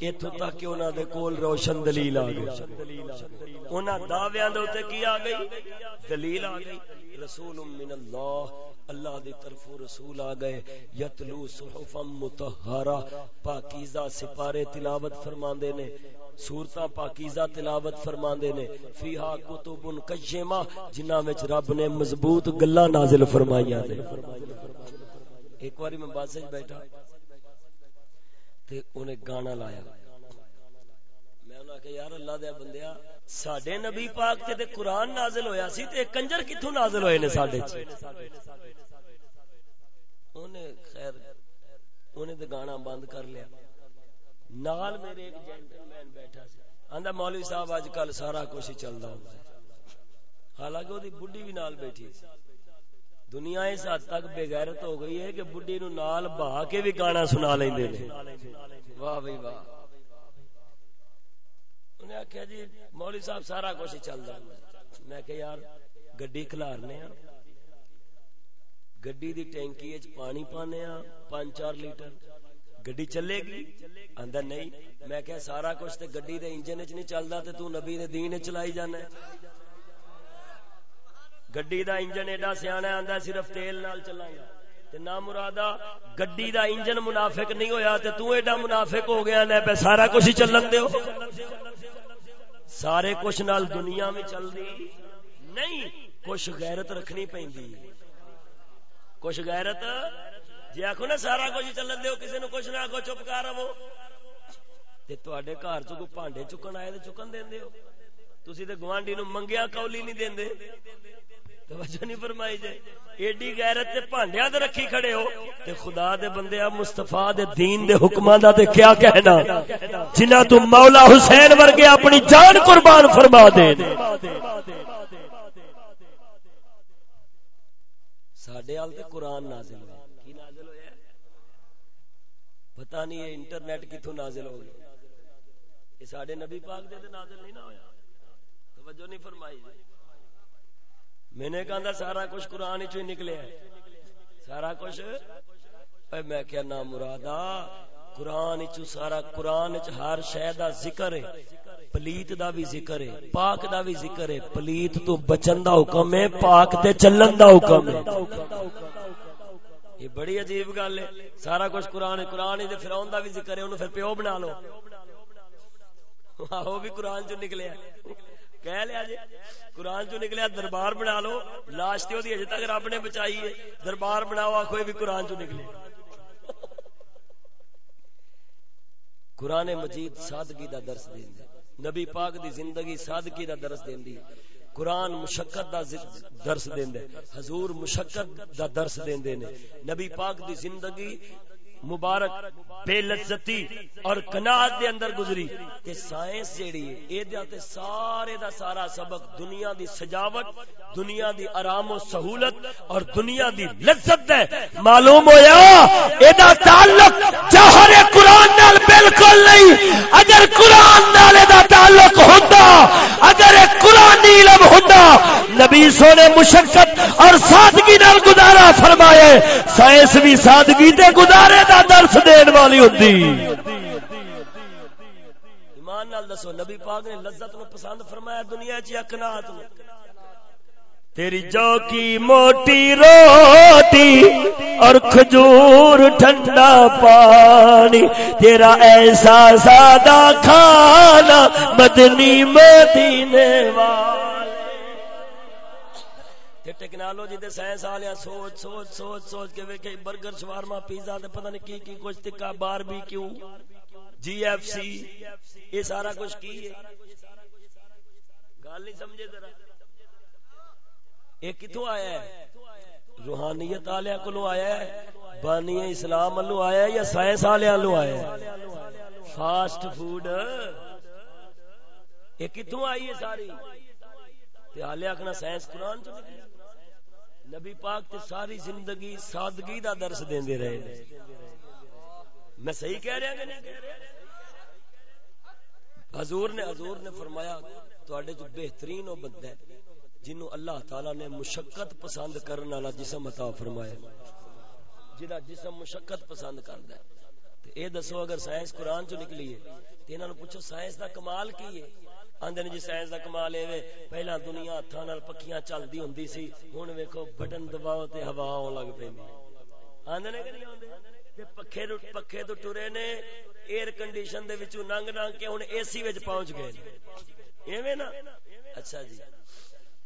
ایتھوں تک کہ انہاں دے کول روشن دلیل آ گئی۔ انہاں دعویاں دے اوتے کی آ گئی؟ دلیل آ گئی۔ رسول من اللہ اللہ دی طرف رسول آ گئے۔ یتلو صحفا متحرہ پاکیزہ سپارے تلاوت فرماندے نے۔ سورتاں پاکیزہ تلاوت فرماندے نے۔ فیہا کتب قیمہ، جنہاں وچ رب نے مضبوط گلاں نازل فرمائیاں نے۔ ایک باری میں بس بیٹھا۔ تے اونے گانا لایا۔ میں انہاں کہ یار اللہ دے بندیا ساڈے نبی پاک تے تے قرآن نازل ہویا سی تے کنجر کتھوں نازل ہوئے نے ساڈے چ خیر، انہیں گانا بند کر لیا۔ نال میرے ایک جینٹل مین بیٹھا سی۔ آندا، مولوی صاحب اج کل سارا کچھ چلتا ہوں حالانکہ وہ بڈی بھی نال بیٹھی۔ سی دنیا اس حد تک بےغیرت ہو گئی ہے کہ بڈی نو نال بہا کے بھی گانا سنا لیندے نے۔ واہ بھائی واہ۔ انہیں آخیا جی مولوی صاحب سارا کچھ چلتا میں کہ یار، گڈی کھلارنے ہیں گڈی دی ٹینکی وچ پانی پانے ہاں پانچ چار لیٹر۔ گڈی چلے گی؟ اندر نہیں۔ میں کہ سارا کچھ تے گڈی دے انجن وچ نہیں چلدا تے تو نبی دے دین چلائی جانا ہے۔ گڈی دا انجن ایڈا سیاںا آندا صرف تیل نال چلاں گا تے نہ مرادا گڈی دا انجن منافق نہیں ہویا تے تو ایڈا منافق ہو گیا نے پہ سارا کچھ ہی چلن دیو سارے کچھ نال دنیا میں چل دی نہیں کچھ غیرت رکھنی پیندی کچھ غیرت جی آخو نا سارا کچھ چلن دو کسی نو کچھ نہ آخو چپ کر رہو تے تواڈے گھر چ کوئی بھانڈے چکن آئے تے چکن دین دیو تسی تے گوانڈی نو منگیا کولی نہیں دیندے توجہ نہیں فرمائی جائے۔ ایڈی غیرت تے پانڈیاں تے رکھی کھڑے ہو تے خدا دے بندے مصطفی دے دین دے حکماں دا تے کیا کہنا؟ جنہاں تو مولا حسین ورگے اپنی جان قربان فرما دے۔ ساڈے ال تے قرآن نازل ہوا کی نازل ہویا پتہ نہیں یہ انٹرنیٹ کتھوں نازل ہو گیا یہ ساڈے نبی پاک دے تے نازل نہیں نہ ہویا۔ توجہ نہیں فرمائی جی۔ میں نے کہا سارا کچھ قرآن چ نکلے سارا کچھ؟ میں کیا نام مرادا، قرآن چ سارا قرآن چ ہر شہ دا ذکر ہے۔ پلیت دا بھی ذکر ہے، پاک دا بھی ذکر ہے۔ پلیت تو بچن دا حکم ہے، پاک تے چلن دا حکم ہے۔ یہ بڑی عجیب گل ہے۔ سارا کچھ قرآن قرآن دے فرعون دا بھی ذکر ہے، انہوں پھر پیو بنا لو۔ وہ بھی قرآن چ نکلے کہہ لیا جی قرآن چ نکلیا دربار بنا لو، لاش تو اجے تک رب نے بچائی ہے، دربار بناؤ آخو بھی قرآن چ نکلے۔ قرآن مجید سادگی دا درس دین نبی پاک دی زندگی سادگی دا درس دین دی قرآن مشقت دا درس دین دے حضور مشقت دا درس دین دے نبی پاک دی زندگی مبارک، بے لذتی اور کنات دے اندر گزری۔ تے سائنس جیڑی ہے اے دے تے سارے دا سارا سبق، دنیا دی سجاوٹ، دنیا دی آرام و سہولت اور دنیا دی لذت ہے معلوم ہویا؟ اے دا تعلق جوہر قرآن نال بالکل نہیں۔ اگر قرآن نال دا تعلق ہوندا، اگر قرآن علم ہوندا نبی سونے مشقت اور سادگی نال گزارا فرمائے سائنس بھی سادگی تے گزارے دا درس دین والی ہوتی ایمان نال دسو، نبی پاک نے لذت نو پسند فرمایا، دنیا چ اکنات نو۔ تیری جو کی موٹی روٹی اور کھجور ٹھنڈا پانی، تیرا ایسا سادہ کھانا مدنی مدینے والا ٹیکنالوجی دے سائنس والے سوچ سوچ سوچ سوچ کے ویکھے برگر شوارما پیزا تے پتہ نہیں کی کی کچھ ٹکا بار بھی کیوں جی ایف سی، یہ سارا کچھ کی ہے؟ گل نہیں سمجھے ذرا۔ یہ کتوں آیا ہے؟ روحانیت والے کو آیا ہے؟ بانی اسلام والو آیا ہے یا سائنس والے والو آیا ہے؟ Fast food. یہ کتوں آئی ہے ساری؟ حالے آخنا سائنس قرآن چ نکلی نبی پاک تے ساری زندگی سادگی دا درس دیندے رہے۔ میں صحیح کہہ رہا کہ نہیں؟ حضور نے حضور نے فرمایا، تواڈے جو بہترین او بندہ ہے جنوں اللہ تعالی نے مشقت پسند کرن والا جسم عطا فرمایا۔ جدا جسم مشقت پسند کردا ہے۔ تے اے دسو، اگر سائنس قرآن چ نکلی ہے، تے انہاں نو پوچھو سائنس دا کمال کی ہے؟ آندے جی سائنس دا کمال اے پہلا دنیا ہتھاں نال پکھیاں چلدی ہوندی سی، ہن ویکھو بٹن دباؤ تے ہوا اون لگ پیندی آندے نے کہ نہیں آندے؟ تے پکھے تو پکھے تو ٹرے نے ایئر کنڈیشن دے وچوں ننگ ننگ کے ہن اے سی وچ پہنچ گئے۔ ایویں نا؟ اچھا جی۔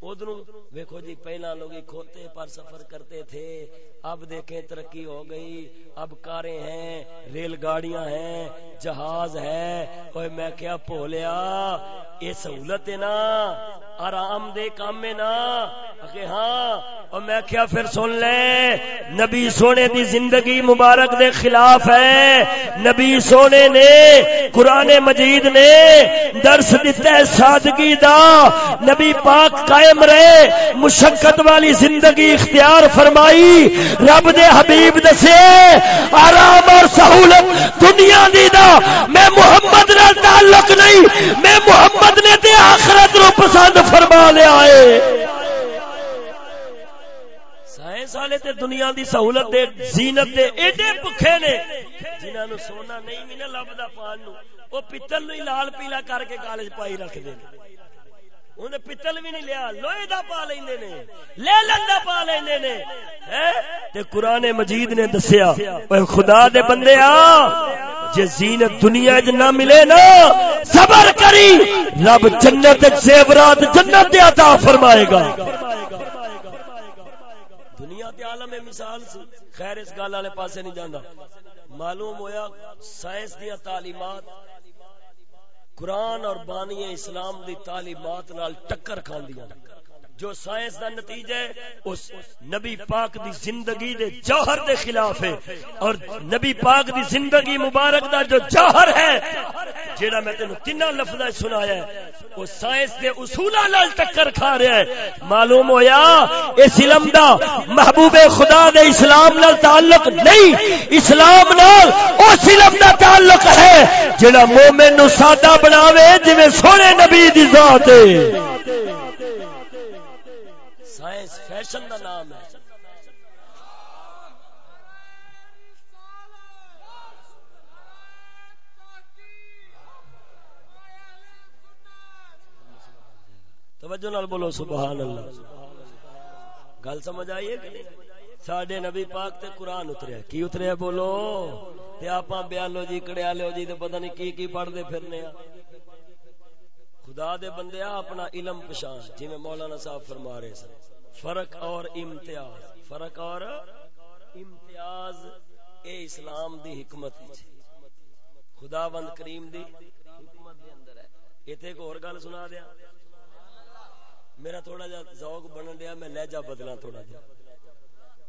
ادھر ویکو جی پہلا لوگ کھوتے پر سفر کرتے تھے۔ اب دیکھیں ترقی ہو گئی۔ اب کاریں ہیں، ریل گاڑیاں ہیں، جہاز ہے۔ کوئی میں کیا پولیا یہ سہولت ہے نا۔ آرام دے کام میں نا۔ کہ ہاں اور میں کیا پھر سن لے؟ نبی سونے دی زندگی مبارک دے خلاف ہے۔ نبی سونے نے، قرآن مجید نے درس دیتا ہے سادگی دا۔ نبی پاک قائم قائم رہے مشقت والی زندگی اختیار فرمائی، رب دے حبیب دسے، آرام اور سہولت دنیا دی دا۔ میں محمد نہ تعلق نہیں، میں محمد نے تے آخرت رو پسند فرما لیا ہے۔ سائنس والے تے دنیا دی سہولت دے، زینت دے ایڈے بکھے نے، جنہاں نو سونا نہیں بھی نہ لبدا پان نو۔ او پتل نو لال پیلا کر کے کالج پائی رکھ دے انہیں پتل بھی نہیں لیا، لوہے دا پا لیندے نے لے لندا پا لیندے نے تے قرآن مجید نے دسیا اے خدا دے بندے آ، جے زینت دنیا وچ نہ ملے نا، صبر کری، رب جنت وچ زیورات جنت دے عطا فرمائے گا۔ دنیا تے عالم مثال سی، خیر اس گل والے پاسے نہیں جاندا۔ معلوم ہویا، سائنس دی تعلیمات قرآن اور بانی اسلام دی تعلیمات نال ٹکر کھاندیاں جو سائنس دا نتیجہ ہے، اس نبی پاک دی زندگی دے جوہر دے خلاف ہے۔ اور نبی پاک دی زندگی مبارک دا جو جوہر ہے، جیڑا میں تینوں تین لفظ سنایا ہے، وہ سائنس دے اصولا نال ٹکر کھا رہا ہے۔ معلوم ہویا، اس علم دا محبوب خدا دے اسلام نال تعلق نہیں، اسلام نال اس علم دا تعلق ہے، جیڑا مومن نو سادہ بناوے، جویں سونے نبی دی ذات ہے۔ سائنس فیشن کا نام ہے۔ توجہ نال بولو، سبحان اللہ۔ گل سمجھ آئیے کہ نہیں؟ ساڈے نبی پاک تے قرآن اتریا۔ کی اتریا بولو؟ تے آپ بیالو جی کڑیالو جی تے پتہ نہیں کی کی پڑھ دے پھرنے خدا دے بندے اپنا علم پشان جی میں مولانا صاحب فرما رہے سن۔ فرق اور امتیاز، فرق اور امتیاز اے اسلام دی حکمت خدا بند کریم دی حکمت دے اندر ہے۔ ایتھے ایک اور گل سنا دیا میرا تھوڑا جا ذوق بنن دیا، میں لہجہ بدلا تھوڑا جا۔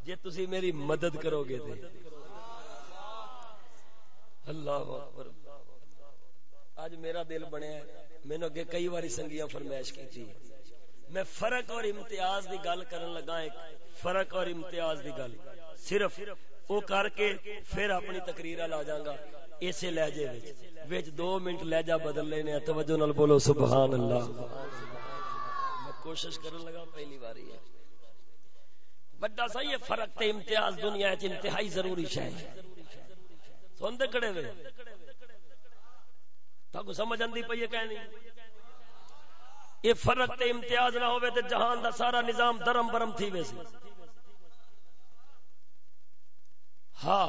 جے تسی میری مدد کرو گے تے۔ اللہ اکبر۔ آج میرا دل بنیا ہے۔ میں نے اگے کئی باری سنگیاں فرمائش کی تھی میں فرق اور امتیاز دی گل کرن لگا ایک، فرق اور امتیاز دی گل۔ صرف او کر کے پھر اپنی تقریر لا جاں گا۔ اسے لہجے وچ وچ دو منٹ لہجہ بدل لینے توجہ نال بولو سبحان اللہ میں کوشش کرن لگا، پہلی باری ہے۔ بڑا صحیح ہے فرق تے امتیاز دنیا وچ انتہائی ضروری شے ہے۔ سن دے کڑے وے۔ تاکو سمجھ اندی پئی ہے کہنی یہ فرق تے امتیاز نہ ہوئے تے جہان دا سارا نظام درم برم تھی ویسی ہاں۔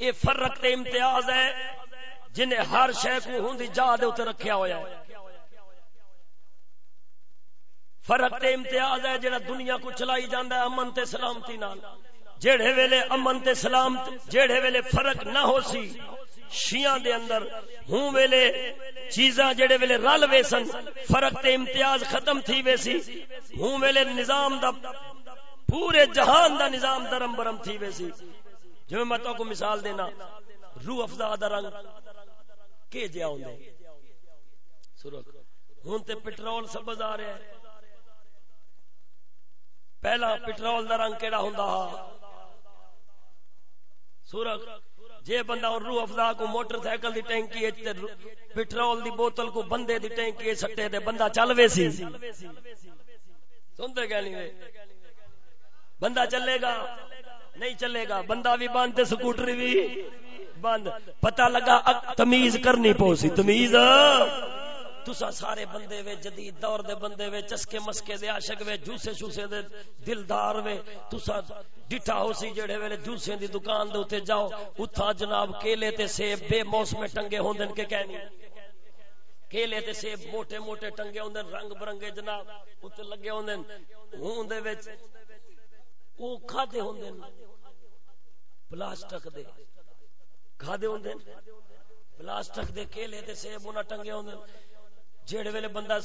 یہ فرق تے امتیاز ہے جنہیں ہر شے کو ہوندی جا دے اوتے رکھیا ہویا ہے۔ فرق تے امتیاز ہے جڑا دنیا کو چلائی جاندا ہے امن تے سلامتی نال۔ جڑے ویلے امن تے سلامت جڑے ویلے فرق نہ ہو سی شیعہ دے اندر ہوں ویلے چیزاں جڑے ویلے رل ویسن فرق تے امتیاز ختم تھی ویسی ہوں ویلے نظام دا پورے جہان دا نظام درم برم تھی ویسی جو میں تو کو مثال دینا، روح افزا دا رنگ کے جیا ہوندے سرخ، ہوں تے پٹرول سبز آ رہا ہے پہلا پٹرول دا رنگ کیڑا ہوندا ہا؟ سرخ جے بندہ اور روح افزا کو موٹر سائیکل دی ٹینکی ہے، تے پٹرول دی بوتل کو بندے دی ٹینکی سٹے دے بندہ چل وے سی۔ سنتے کیا نہیں بندہ چلے گا، نہیں چلے گا۔ بندہ بھی بند تے سکوٹر بھی بند۔ پتہ لگا تمیز کرنی پوسی تمیز۔ تسا سارے بندے وے، جدید دور دے بندے وے، چسکے مسکے دے عاشق وے، جوسے شوسے دے دلدار وے تسا ڈٹھا ہو سی جڑے ویلے جوسے دی دکان دے اوتے جاؤ، اتھا جناب کیلے تے سیب بے موسم ٹنگے ہوندن کے کہنی۔ کیلے تے سیب موٹے موٹے ٹنگے ہوندن، رنگ برنگے جناب اوتے لگے ہوندن۔ ہون دے وچ او کھادے ہوندن؟ پلاسٹک دے۔ کھادے ہوندن؟ پلاسٹک دے کیلے تے سیب انہاں ٹنگے ہوندن۔ جیڑے ویلے بندہ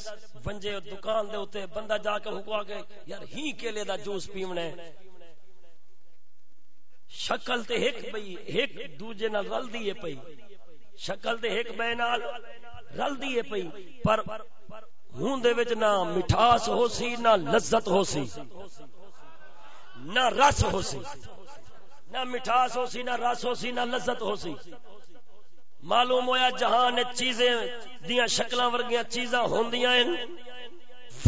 ونجے دکان دے اوتے بندہ جا کے حکوا کے یار ہی کیلے دا جوس پیونا ہے شکل تے ایک بئی ایک دوجے نال رل دیے پئی۔ شکل تے ایک بے نال رل دیے پئی، پر ہون دے وچ نہ مٹھاس ہو سی، نہ لذت ہو سی، نہ رس ہو سی۔ نہ مٹھاس ہو سی، نہ رس ہو سی، نہ لذت ہو سی۔ معلوم ہویا جہان چیزیں دیاں شکلاں ورگیاں چیزاں ہوندیاں ہیں۔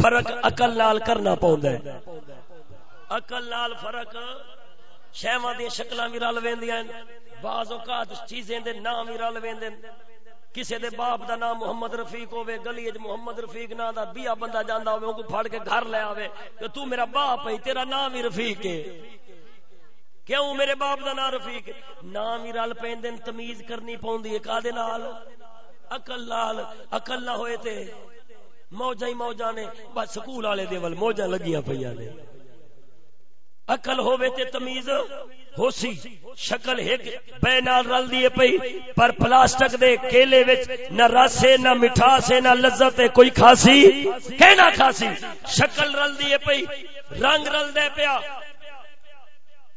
فرق عقل نال کرنا پوندا ہے۔ عقل نال فرق شہواں دی شکلاں وی رل ویندیاں ہیں بعض اوقات چیزیں دے نام وی رل ویندے کسے دے باپ دا نام محمد رفیق ہوے گلی وچ محمد رفیق نا دا بیا بندہ جاندا ہوے او کو پھڑ کے گھر لے آوے کہ تو میرا باپ ہے، تیرا نام ہی رفیق ہے۔ کیوں میرے باپ دا نام رفیق؟ نام ہی رل پیندن تمیز کرنی پوندی ہے، کادے نال؟ عقل نال، عقل نہ ہوئے تے موجاں ہی موجاں نے، بس سکول والے دے ول موجاں لگیاں پیاں نے۔ اقل ہوے تے تمیز ہو سی شکل ایک بے نال رل دیے پئی، پر پلاسٹک دے کیلے وچ نہ رس ہے، نہ مٹھاس ہے، نہ لذت ہے، کوئی کھاسی کہ نہ کھاسی؟ شکل رل دیے پئی، رنگ رل دے پیا۔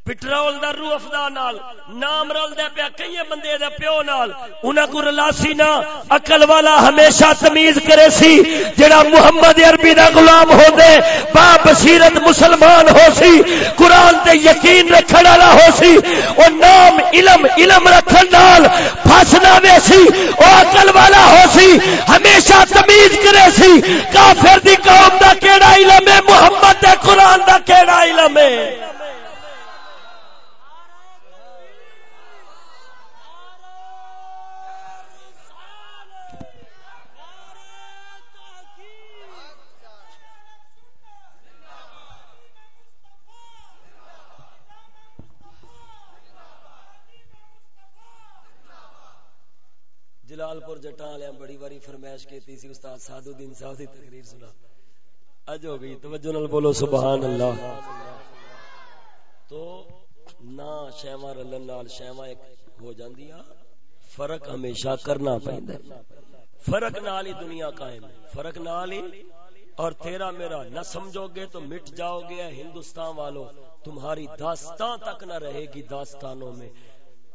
پٹرول دا روح افدا نال، نام رل دے پیا کئی بندے دے پیو نال۔ انہاں کو رلاسی نا عقل والا ہمیشہ تمیز کرے سی، جڑا محمد عربی دا غلام ہو دے با بصیرت مسلمان ہو سی، قرآن تے یقین رکھن والا ہو سی۔ او نام علم علم رکھن نال پھسنا وے سی، او عقل والا ہو سی، ہمیشہ تمیز کرے سی۔ کافر دی قوم دا کیڑا علم ہے، محمد دے قرآن دا کیڑا علم ہے۔ جلال پور جٹان والے بڑی باری فرمائش کی تھی استاد سادو دین صاحب کی تقریر سنا۔ اج ہو گئی، توجہ نال بولو، سبحان اللہ۔ تو نہ شیواں رلن نال شیواں ایک ہو جاندی فرق ہمیشہ کرنا پیندا ہے۔ فرق نال ہی دنیا قائم ہے۔ فرق نال ہی، اور تیرا میرا نہ سمجھو گے تو مٹ جاؤ گے ہندوستان والوں تمہاری داستان تک نہ رہے گی داستانوں میں۔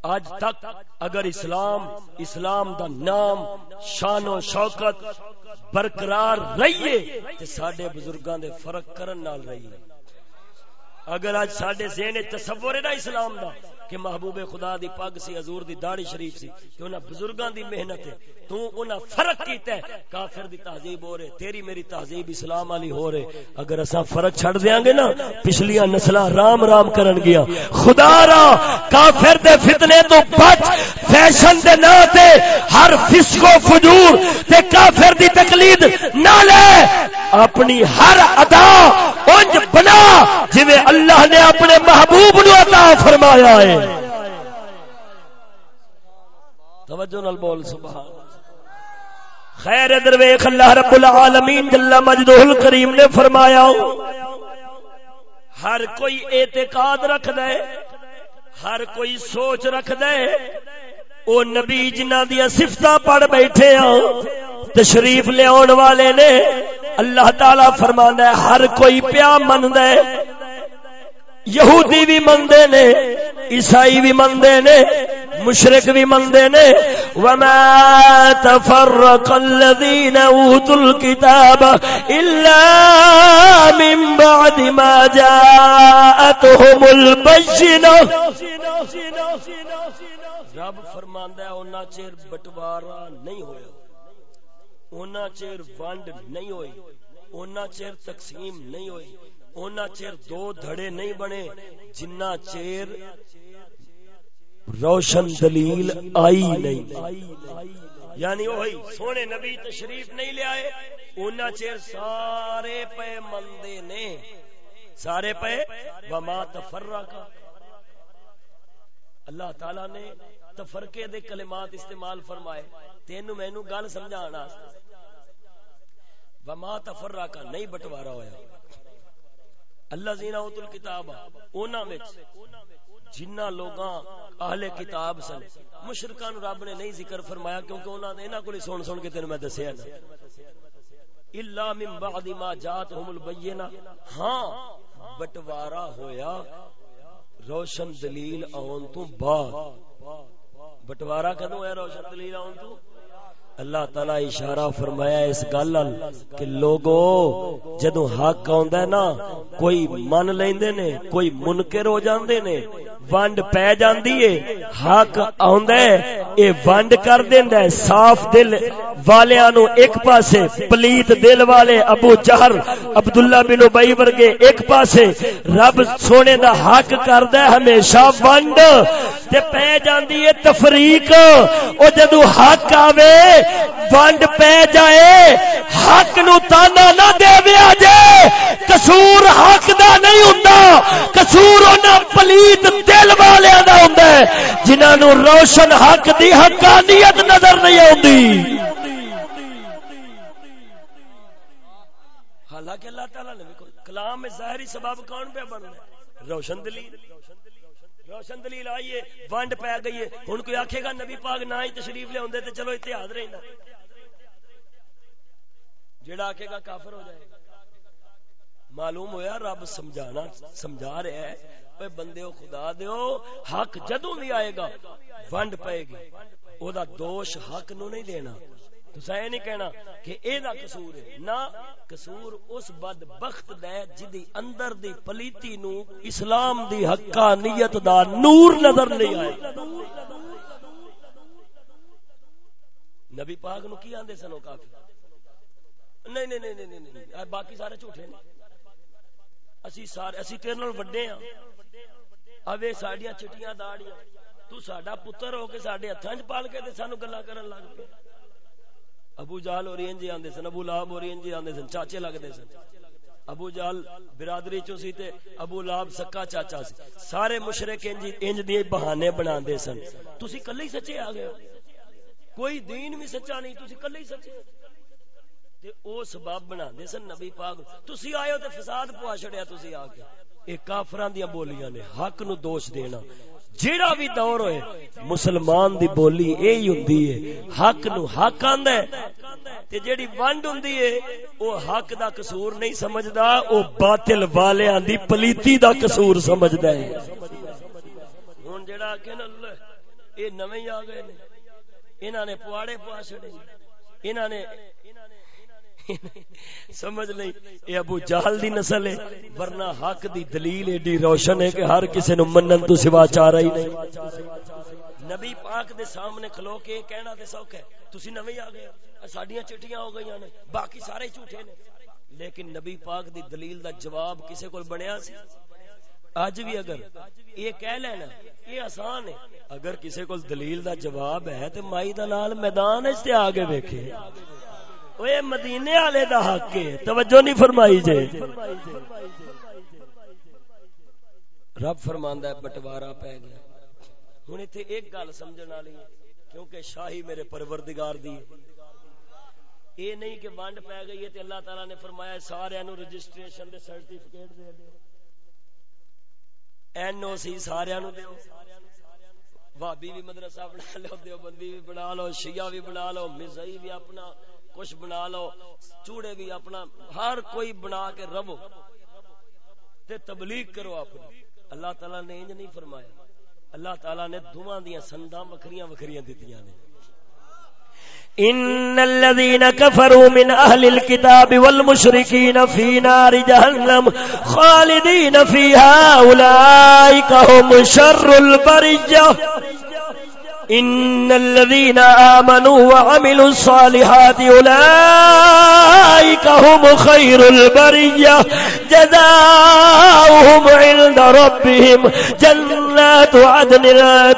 آج تک اگر اسلام اسلام دا نام، شان و شوکت برقرار رہیے تے ساڈے بزرگاں دے فرق کرن نال رہیے۔ اگر آج ساڈے ذہن تصور ہے نا اسلام دا کہ محبوب خدا دی پگ سی، حضور دی داڑھی شریف سی، کہ انہاں بزرگاں دی محنت ہے۔ تو انہاں فرق کیتا ہے۔ کافر دی تہذیب ہو رہے، تیری میری تہذیب اسلام والی ہو رہے۔ اگر اساں فرق چھڑ دیاں گے نا، پچھلیاں نسلاں رام رام کرن گیا۔ خدا را، کافر دے فتنے تو بچ، فیشن دے نا تے ہر فسق و فجور تے کافر دی تقلید نہ لے۔ اپنی ہر ادا انج بنا، جویں اللہ نے اپنے محبوب نو عطا فرمایا ہے۔ توجہ نال بول، سبحان خیر درویخ اللہ رب العالمین جل مجدہ الکریم نے فرمایا ہر کوئی اعتقاد رکھ دے ہر کوئی سوچ رکھ دے او نبی جنہ دیا صفتہ پڑھ بیٹھے ہوں تشریف لے والے نے، اللہ تعالی فرمانا ہے، ہر کوئی پیا من دے یہودی بھی مندے نے، عیسائی بھی مندے نے، مشرق بھی مندے نے۔ وما تفرق الذين اوتوا الكتاب الا من بعد ما جاءتهم البينه رب فرماندا ہے، اونا چیر بٹوارا نہیں ہویا۔ اونا چیر ونڈ نہیں ہوئی۔ اونا چیر تقسیم نہیں ہوئی۔ اونا چیر دو دھڑے نہیں بنے، جنہ چیر روشن دلیل آئی نہیں۔ یعنی وہی سونے نبی تشریف نہیں لے آئے، اونا چیر سارے پہ مندے نے۔ سارے پہ وما تفرقا۔ اللہ تعالی نے تفرقے دے کلمات استعمال فرمائے۔ تینو مینو گل سمجھانا۔ وما تفرقا، نہیں بٹوارا ہویا۔ اللہ زینا اوت الکتاب، اونا وچ جنہ لوگاں اہل کتاب سن مشرکان رب نے نہیں ذکر فرمایا کیونکہ انہاں نے انہاں کول سن سن کے تینوں میں دسیا نا۔ الا من بعد ما جاءتهم البینہ ہاں بٹوارا ہویا روشن دلیل آن تو بعد۔ بٹوارا کدوں ہویا روشن دلیل آن تو؟ اللہ تعالی اشارہ فرمایا اس گل کہ لوگو جدو حق آندا ہے نا، کوئی من لیندے نے، کوئی منکر ہو جاندے نے، ونڈ پی جاندی ہے، حق آندا ہے اے ونڈ کر دیندا ہے، صاف دل والیاں نو ایک پاسے، پلیت دل والے ابو جہر عبداللہ بن ابی ورگے ایک پاسے۔ رب سونے دا حق کردا ہے ہمیشہ ونڈ تے پی جاندی ہے تفریق۔ او جدو حق آوے ونڈ پی جائے۔ حق نو تانا نہ دے ویا جے قصور حق دا نہیں ہوندا۔ قصور انہاں پلیت دل والے دا ہوندا ہے۔ جنہاں نو روشن حق دی حقانیت نظر نہیں آوندی۔ حالانکہ اللہ تعالی نے کلام میں ظاہری سبب کون پہ بننا روشن دلیل۔ روشن دلیل آئیے، ونڈ پی گئی ہے۔ ہوں کوئی آخے گا، نبی پاک نہ ہی تشریف لیا تو چلو اتحاد رہنا جڑا آخے گا کافر ہو جائے گا۔ معلوم ہویا، رب سمجھانا، سمجھا رہا ہے بندے خدا دیو حق جدوں بھی آئے گا، ونڈ پائے گی۔ او دا دوش حق نو نہیں دینا۔ تسا یہ نہیں کہنا کہ اے دا قصور ہے۔ نہ، قصور اس بد بخت دے جدی جی اندر دی پلیتی نو، اسلام دی حقانیت دا نور نظر نہیں آئے۔ نبی پاک نو کی آندے سنو کافی نہیں نہیں نہیں نہیں باقی سارے جھوٹے نہیں اسی سارے اسی تیرے نال وڈے ہاں اوے ساڈیاں چٹیاں داڑیاں تو ساڈا پتر ہو کے ساڈے ہتھاں وچ پال کے تے سانو گلاں کرن لگ پے ابو جہل اور انج آندے سن ابو لہب اور انج آندے سن چاچے لگدے سن ابو جہل برادری چوں سی تے ابو لہب سکا چاچا سی سارے مشرک انج انج دی بہانے بناندے سن تسی کلے ہی سچے آ گئے کوئی دین بھی سچا نہیں تسی کلے ہی سچے تے او سبب بنا دے سن نبی پاک تسی آئے ہو تے فساد پوا چھڑیا تسی آ کے۔ اے کافراں دی بولیاں نے حق نو دوش دینا۔ جیڑا بھی دور ہوئے، مسلمان دی بولی اے ہی ہوندی ہے۔ حق نو حق آندا ہے۔ تے جیڑی ونڈ ہوندی ہے، او حق دا قصور نہیں سمجھدا، او باطل والیاں دی پلیتی دا قصور سمجھدا ہے۔ ہن جیڑا کہ نا اے نویں آ گئے نے۔ انہاں نے پواڑے پوا چھڑے۔ انہاں نے سمجھ لئی اے ابو جہل دی نسل ہے، ورنہ حق دی دلیل ایڈی روشن ہے کہ ہر کسی نو منن تو سوا چارہ ہی نہیں۔ نبی پاک دے سامنے کھلو کے کہنا تے سوکھ ہے۔ تسی نویں آ گئے ساڈیاں چٹیاں ہو گئیاں نے۔ باقی سارے جھوٹے نے۔ لیکن نبی پاک دی دلیل دا جواب کسے کول بنیا سی؟ اج بھی اگر یہ کہہ لینا، یہ آسان ہے۔ اگر کسی کو دلیل دا جواب ہے تو مائی دلال میدان تے آگے ویکھے۔ اوے مدینے والے دا حق ہے۔ توجہ نہیں فرمائی جے۔ رب فرماندا ہے بٹوارا پے گیا۔ ہن ایتھے ایک گل سمجھن والی ہے، کیونکہ شاہی میرے پروردگار دی اے نہیں کہ ونڈ پے گئی ہے تے اللہ تعالی نے فرمایا سارے نو رجسٹریشن دے سرٹیفکیٹ دے دیو۔ این او سی سارے نو دیو۔ بھابی بھی مدرسہ بنا لو، دیوبندی بھی بنا لو، شیعہ بھی بنا لو مزئی بھی اپنا کچھ بنا لو، چوڑے بھی اپنا، ہر کوئی بنا کے ربو تے تبلیغ کرو اپنی۔ اللہ تعالیٰ نے انج نہیں فرمایا۔ اللہ تعالیٰ نے دعا دیا سنداں وکھریاں وکھریاں دتیاں نے۔ ان الذين كفروا من اهل الكتاب والمشركين في نار جهنم خالدين فيها اولئك هم شر البريه إن الذين آمنوا وعملوا الصالحات أولئك هم خير البرية. جزاؤهم عند ربهم جنات عدن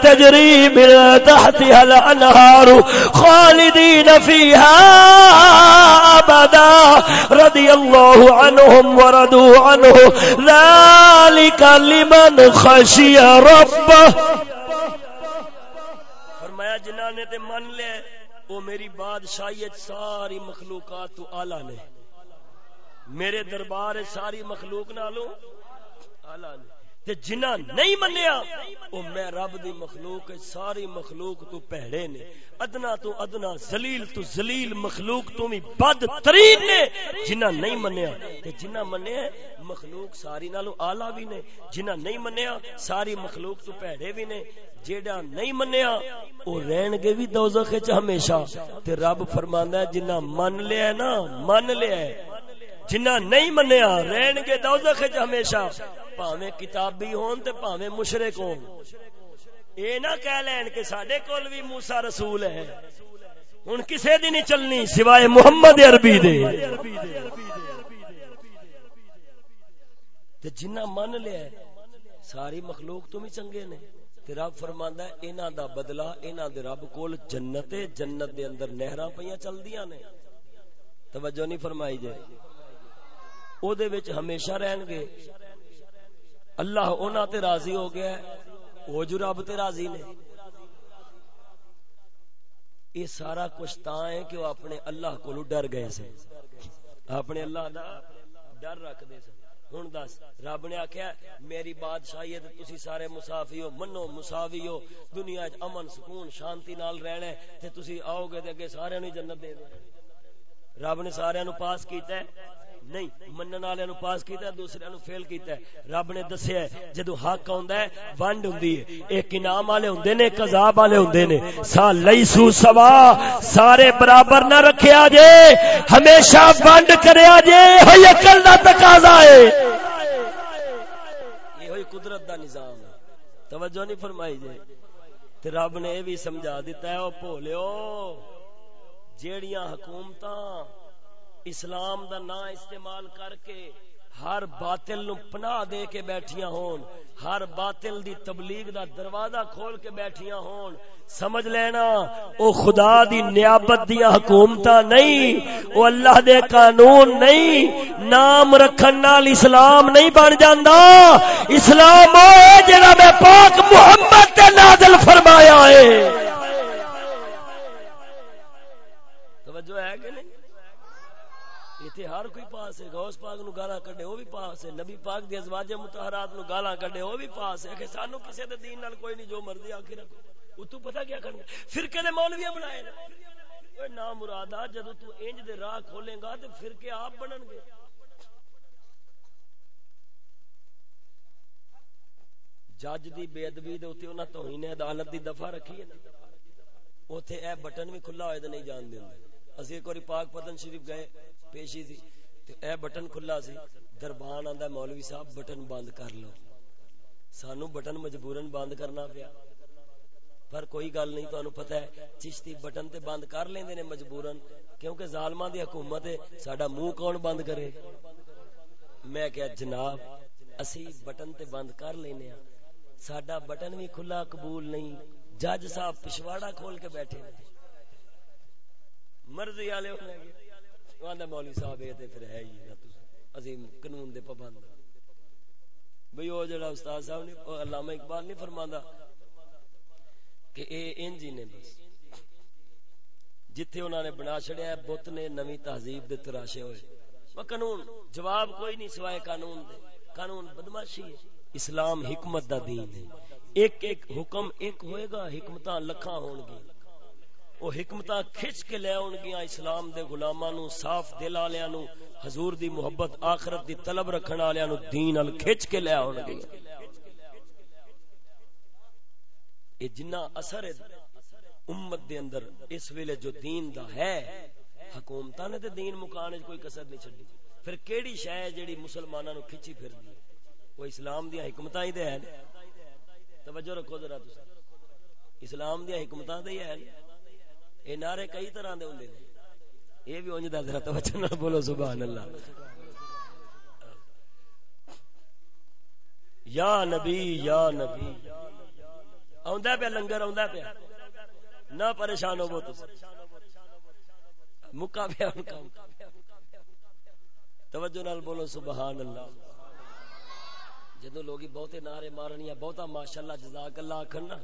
تجري من تحتها الأنهار خالدين فيها أبدا. رضي الله عنهم ورضوا عنه. ذلك لمن خشي ربه. جنہ نے تے من لے وہ میری بادشاہی ساری مخلوقات تو آلہ نے۔ میرے دربار ساری مخلوق نالوں آلہ نے۔ تے جنہ نہیں منیا، او میں رب دی مخلوق ساری مخلوق تو پہڑے نے، ادنا تو ادنا، ذلیل تو ذلیل، مخلوق تو بھی بد ترین نے، جنہ نہیں منیا۔ تے جنہ منیا مخلوق ساری نالو آلہ بھی نے، جنہ نہیں منیا، ساری مخلوق تو پہڑے بھی نے۔ جیڑا نہیں منیا، او رہن گے بھی دوزخ وچ ہمیشہ۔ تے رب فرماندا ہے، جنہ من لیا نا، من لیا ہے۔ جنہ نہیں منیا، رہن گے دوزخ وچ ہمیشہ۔ پاویں کتابی ہون تے پاویں مشرک ہون۔ اے نہ کہہ لین کہ ساڈے کول بھی موسی رسول ہے۔ ہن کسے دی نہیں چلنی سوائے محمد عربی دے۔ تے جنہ من لیا ساری مخلوق تو بھی چنگے نے۔ تے رب فرماندا ہے، انہاں دا بدلہ، انہاں دے رب کول جنت جنت دے اندر نہراں پیاں چلدیاں نے۔ توجہ نہیں فرمائی جے۔ او دے وچ ہمیشہ رہن گے اللہ انہاں تے راضی ہو گیا ہے او جو رب تے راضی نے یہ سارا کچھ تا ہے کہ وہ اپنے اللہ کو ڈر گئے سے اپنے اللہ دا ڈر رکھ دے سن ہوں دس رب نے آخیا میری بادشاہی ہے تسی سارے مسافی ہو منو مساوی ہو دنیا امن سکون شانتی نال رہنا تے تسی آؤ گے تے اگے سارے نو جنت دے دے رب نے سارے نو پاس کیتا ہے نہیں، منن والے نو پاس کیتا ہے، دوسرے نو فیل کیتا ہے۔ رب نے دسیا ہے جدو حق آندا ہے، ونڈ ہوندی ہے۔ ایک انعام والے ہوندے نے، ایک عذاب والے ہوندے نے۔ سا لیسو سوا، سارے برابر نہ رکھیا جے، ہمیشہ ونڈ کریا جے۔ ہے عقل دا تقاضا ہے۔ یہ ہوئی قدرت دا نظام ہے۔ توجہ نہیں فرمائی جے۔ تے رب نے یہ بھی سمجھا دیتا ہے، او بھولیو جیڑیاں حکومتاں اسلام دا نا استعمال کر کے ہر باطل نو پناہ دے کے بیٹھیاں ہون، ہر باطل دی تبلیغ دا دروازہ کھول کے بیٹھیاں ہون۔ سمجھ لینا، او خدا دی نیابت دیا حکومتاں نہیں، او اللہ دے قانون نہیں، نام رکھن نال اسلام نہیں بن جاندا۔ اسلام او جڑا میں پاک محمد تے نازل فرمایا ہے۔ توجہ ہے کہ نہیں؟ ایتھے ہر کوئی پاس ہے غوث پاک نو گالاں کڈے او بھی پاس ہے نبی پاک دی ازواج مطہرات نو گالاں کڈے او بھی پاس ہے کہ سانو کسے دے دین نال کوئی نہیں جو مرضی آکھے رکھو او تو پتہ کیا کرنا فرقے دے مولوی بنائے نا اوے نا مرادا جدو تو انج دے راہ کھولے گا تے فرقے آپ بنن گے جج دی بے ادبی دے اوتے انہاں توہین عدالت دی دفعہ رکھی ہے نا اوتھے اے بٹن بھی کھلا ہوئے تے نہیں جان دیندے اسی ایک واری پاک پتن شریف گئے، پیشی تھی، تے اے بٹن کھلا سی، دربان آندا مولوی صاحب بٹن بند کر لو۔ سانو بٹن مجبورن بند کرنا پیا۔ پر کوئی گل نہیں، تانوں پتہ ہے، چشتی بٹن تے بند کر لیندے نے مجبورن کیونکہ ظالماں دی حکومت ہے، ساڈا منہ کون بند کرے؟ میں کہیا جناب، اسی بٹن تے بند کر لینے ہاں۔ ساڈا بٹن بھی کھلا قبول نہیں، جج صاحب پچھواڑا کھول کے بیٹھے ہیں مرضی والے ہو ہونے گے۔ مولوی صاحب، یہ پھر ہے ہی نہ عظیم قانون دے پابند۔ بھئی وہ جڑا استاد صاحب نے علامہ اقبال نہیں فرماندا کہ اے انج ہی نے بس۔ جتھے انہوں نے بنا چھڑیا ہے، بت نے نوی تہذیب دے تراشے ہوئے۔ وہ قانون، جواب کوئی نہیں سوائے قانون دے۔ قانون بدماشی ہے۔ اسلام حکمت دا دین ہے۔ ایک ایک حکم ایک ہوئے گا، حکمتاں لکھاں ہون گی۔ وہ حکمت کھچ کے لے آن گیا اسلام دے غلاماں نو صاف دل والےاں نو حضور دی محبت، آخرت دی طلب رکھن والےاں نو دین ال کھچ کے لے آن گیا اے جنہ اثر ہے امت دے اندر، اس ویلے جو دین دا ہے، حکومتاں نے تے دین مکان کوئی کسر نہیں چھڈی۔ پھر کیڑی شے ہے جیڑی مسلماناں نو کھچی پھردی وہ اسلام دی حکمتاں ہی تے ہیں۔ توجہ رکھو ذرا تسی اسلام دی حکمتاں تے ہی ہیں۔ یہ نعرے کئی طرح دے ہوندے نے۔ یہ بھی اونج دا ذرا توجہ نال بولو، سبحان اللہ۔ یا نبی یا نبی۔ آندا پہ لنگر آندا پہ نہ پریشان ہو تو مکا پہ ان کا توجہ نال بولو، سبحان اللہ۔ جدو لوگی بہتے نعرے مارن یا بہتا ماشاءاللہ جزاک اللہ آکھن نا۔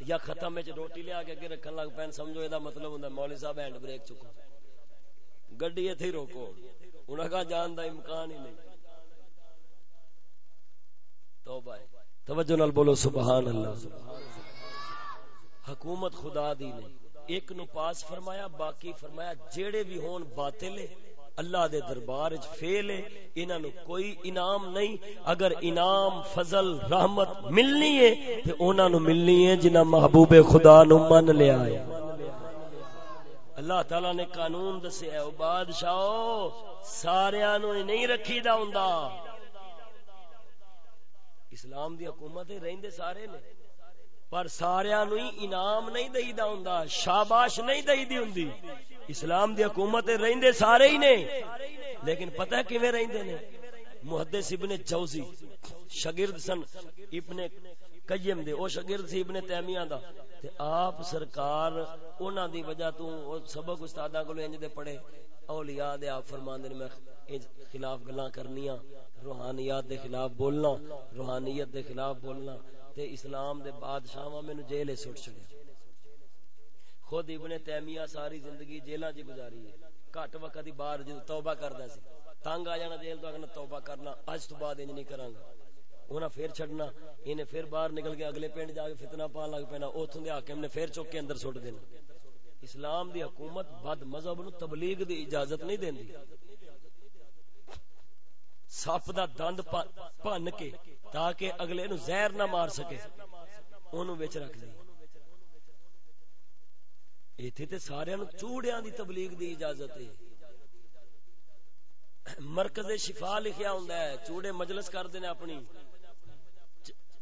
یا ختم میں روٹی لیا کے اگے رکھن لگ پین، سمجھو یہ مطلب ہوں مولوی صاحب ہینڈ بریک چکو۔ گڈی اتنے روکو۔ انہیں کہا جان دا امکان ہی نہیں۔ توبہ ہے۔ توجہ نال بولو، سبحان اللہ۔ حکومت خدا دی نے ایک نو پاس فرمایا، باقی فرمایا، جیڑے بھی ہون باطل اللہ دے دربار وچ فیل ہے، انہاں نو کوئی انعام نہیں۔ اگر انعام، فضل، رحمت ملنی ہے، تے انہاں نو ملنی ہے جنہاں محبوب خدا نو من لیا ہے اللہ تعالی نے قانون دسیا ہے او بادشاہ سارے نو نہیں رکھی دا ہوندا۔ اسلام دی حکومت رہندے سارے نے، پر سارا نو انعام نہیں دئی دا ہوندا، شاباش نہیں دئی دی ہوندی اسلام دی حکومت رہندے سارے ہی نے۔ لیکن پتہ کیویں رہندے نے؟ محدث ابن جوزی شاگرد سن، ابن قیم دے۔ او شاگرد سی ابن تیمیہ دا۔ تے آپ سرکار، انہاں دی وجہ تو سبق استاداں کولوں انج دے پڑھے۔ اولیاء دے آپ فرماندے نے، میں خلاف گلاں کرنیاں۔ روحانیات دے خلاف بولنا، روحانیت دے خلاف بولنا۔ تے اسلام دے بادشاہاں مینوں جیل سٹ چھڑیا خود ابن تیمیہ ساری زندگی جیلاں جی گزاری ہے۔ گھٹ وقت دی باہر جے توبہ کردا سی۔ تنگ آ جانا جیل تو اگنا توبہ کرنا، اج تو بعد انج نہیں کراں گا۔ انہاں پھر چھڈنا، انہیں پھر باہر نکل کے اگلے پنڈ جا کے فتنہ پان لگ پینا، اوتھوں دے حاکم نے پھر چوک کے اندر سٹ دینا۔ اسلام دی حکومت بد مذہب نو تبلیغ دی اجازت نہیں دیندی سپ دا دند پن کے تاکہ اگلے نو زہر نہ مار سکے۔ اونوں وچ رکھ دی۔ ایتھے تے سارے نو چوڑیاں دی تبلیغ دی اجازت ہے۔ مرکز شفا لکھیا ہوندا ہے، چوڑے مجلس کردے نے اپنی۔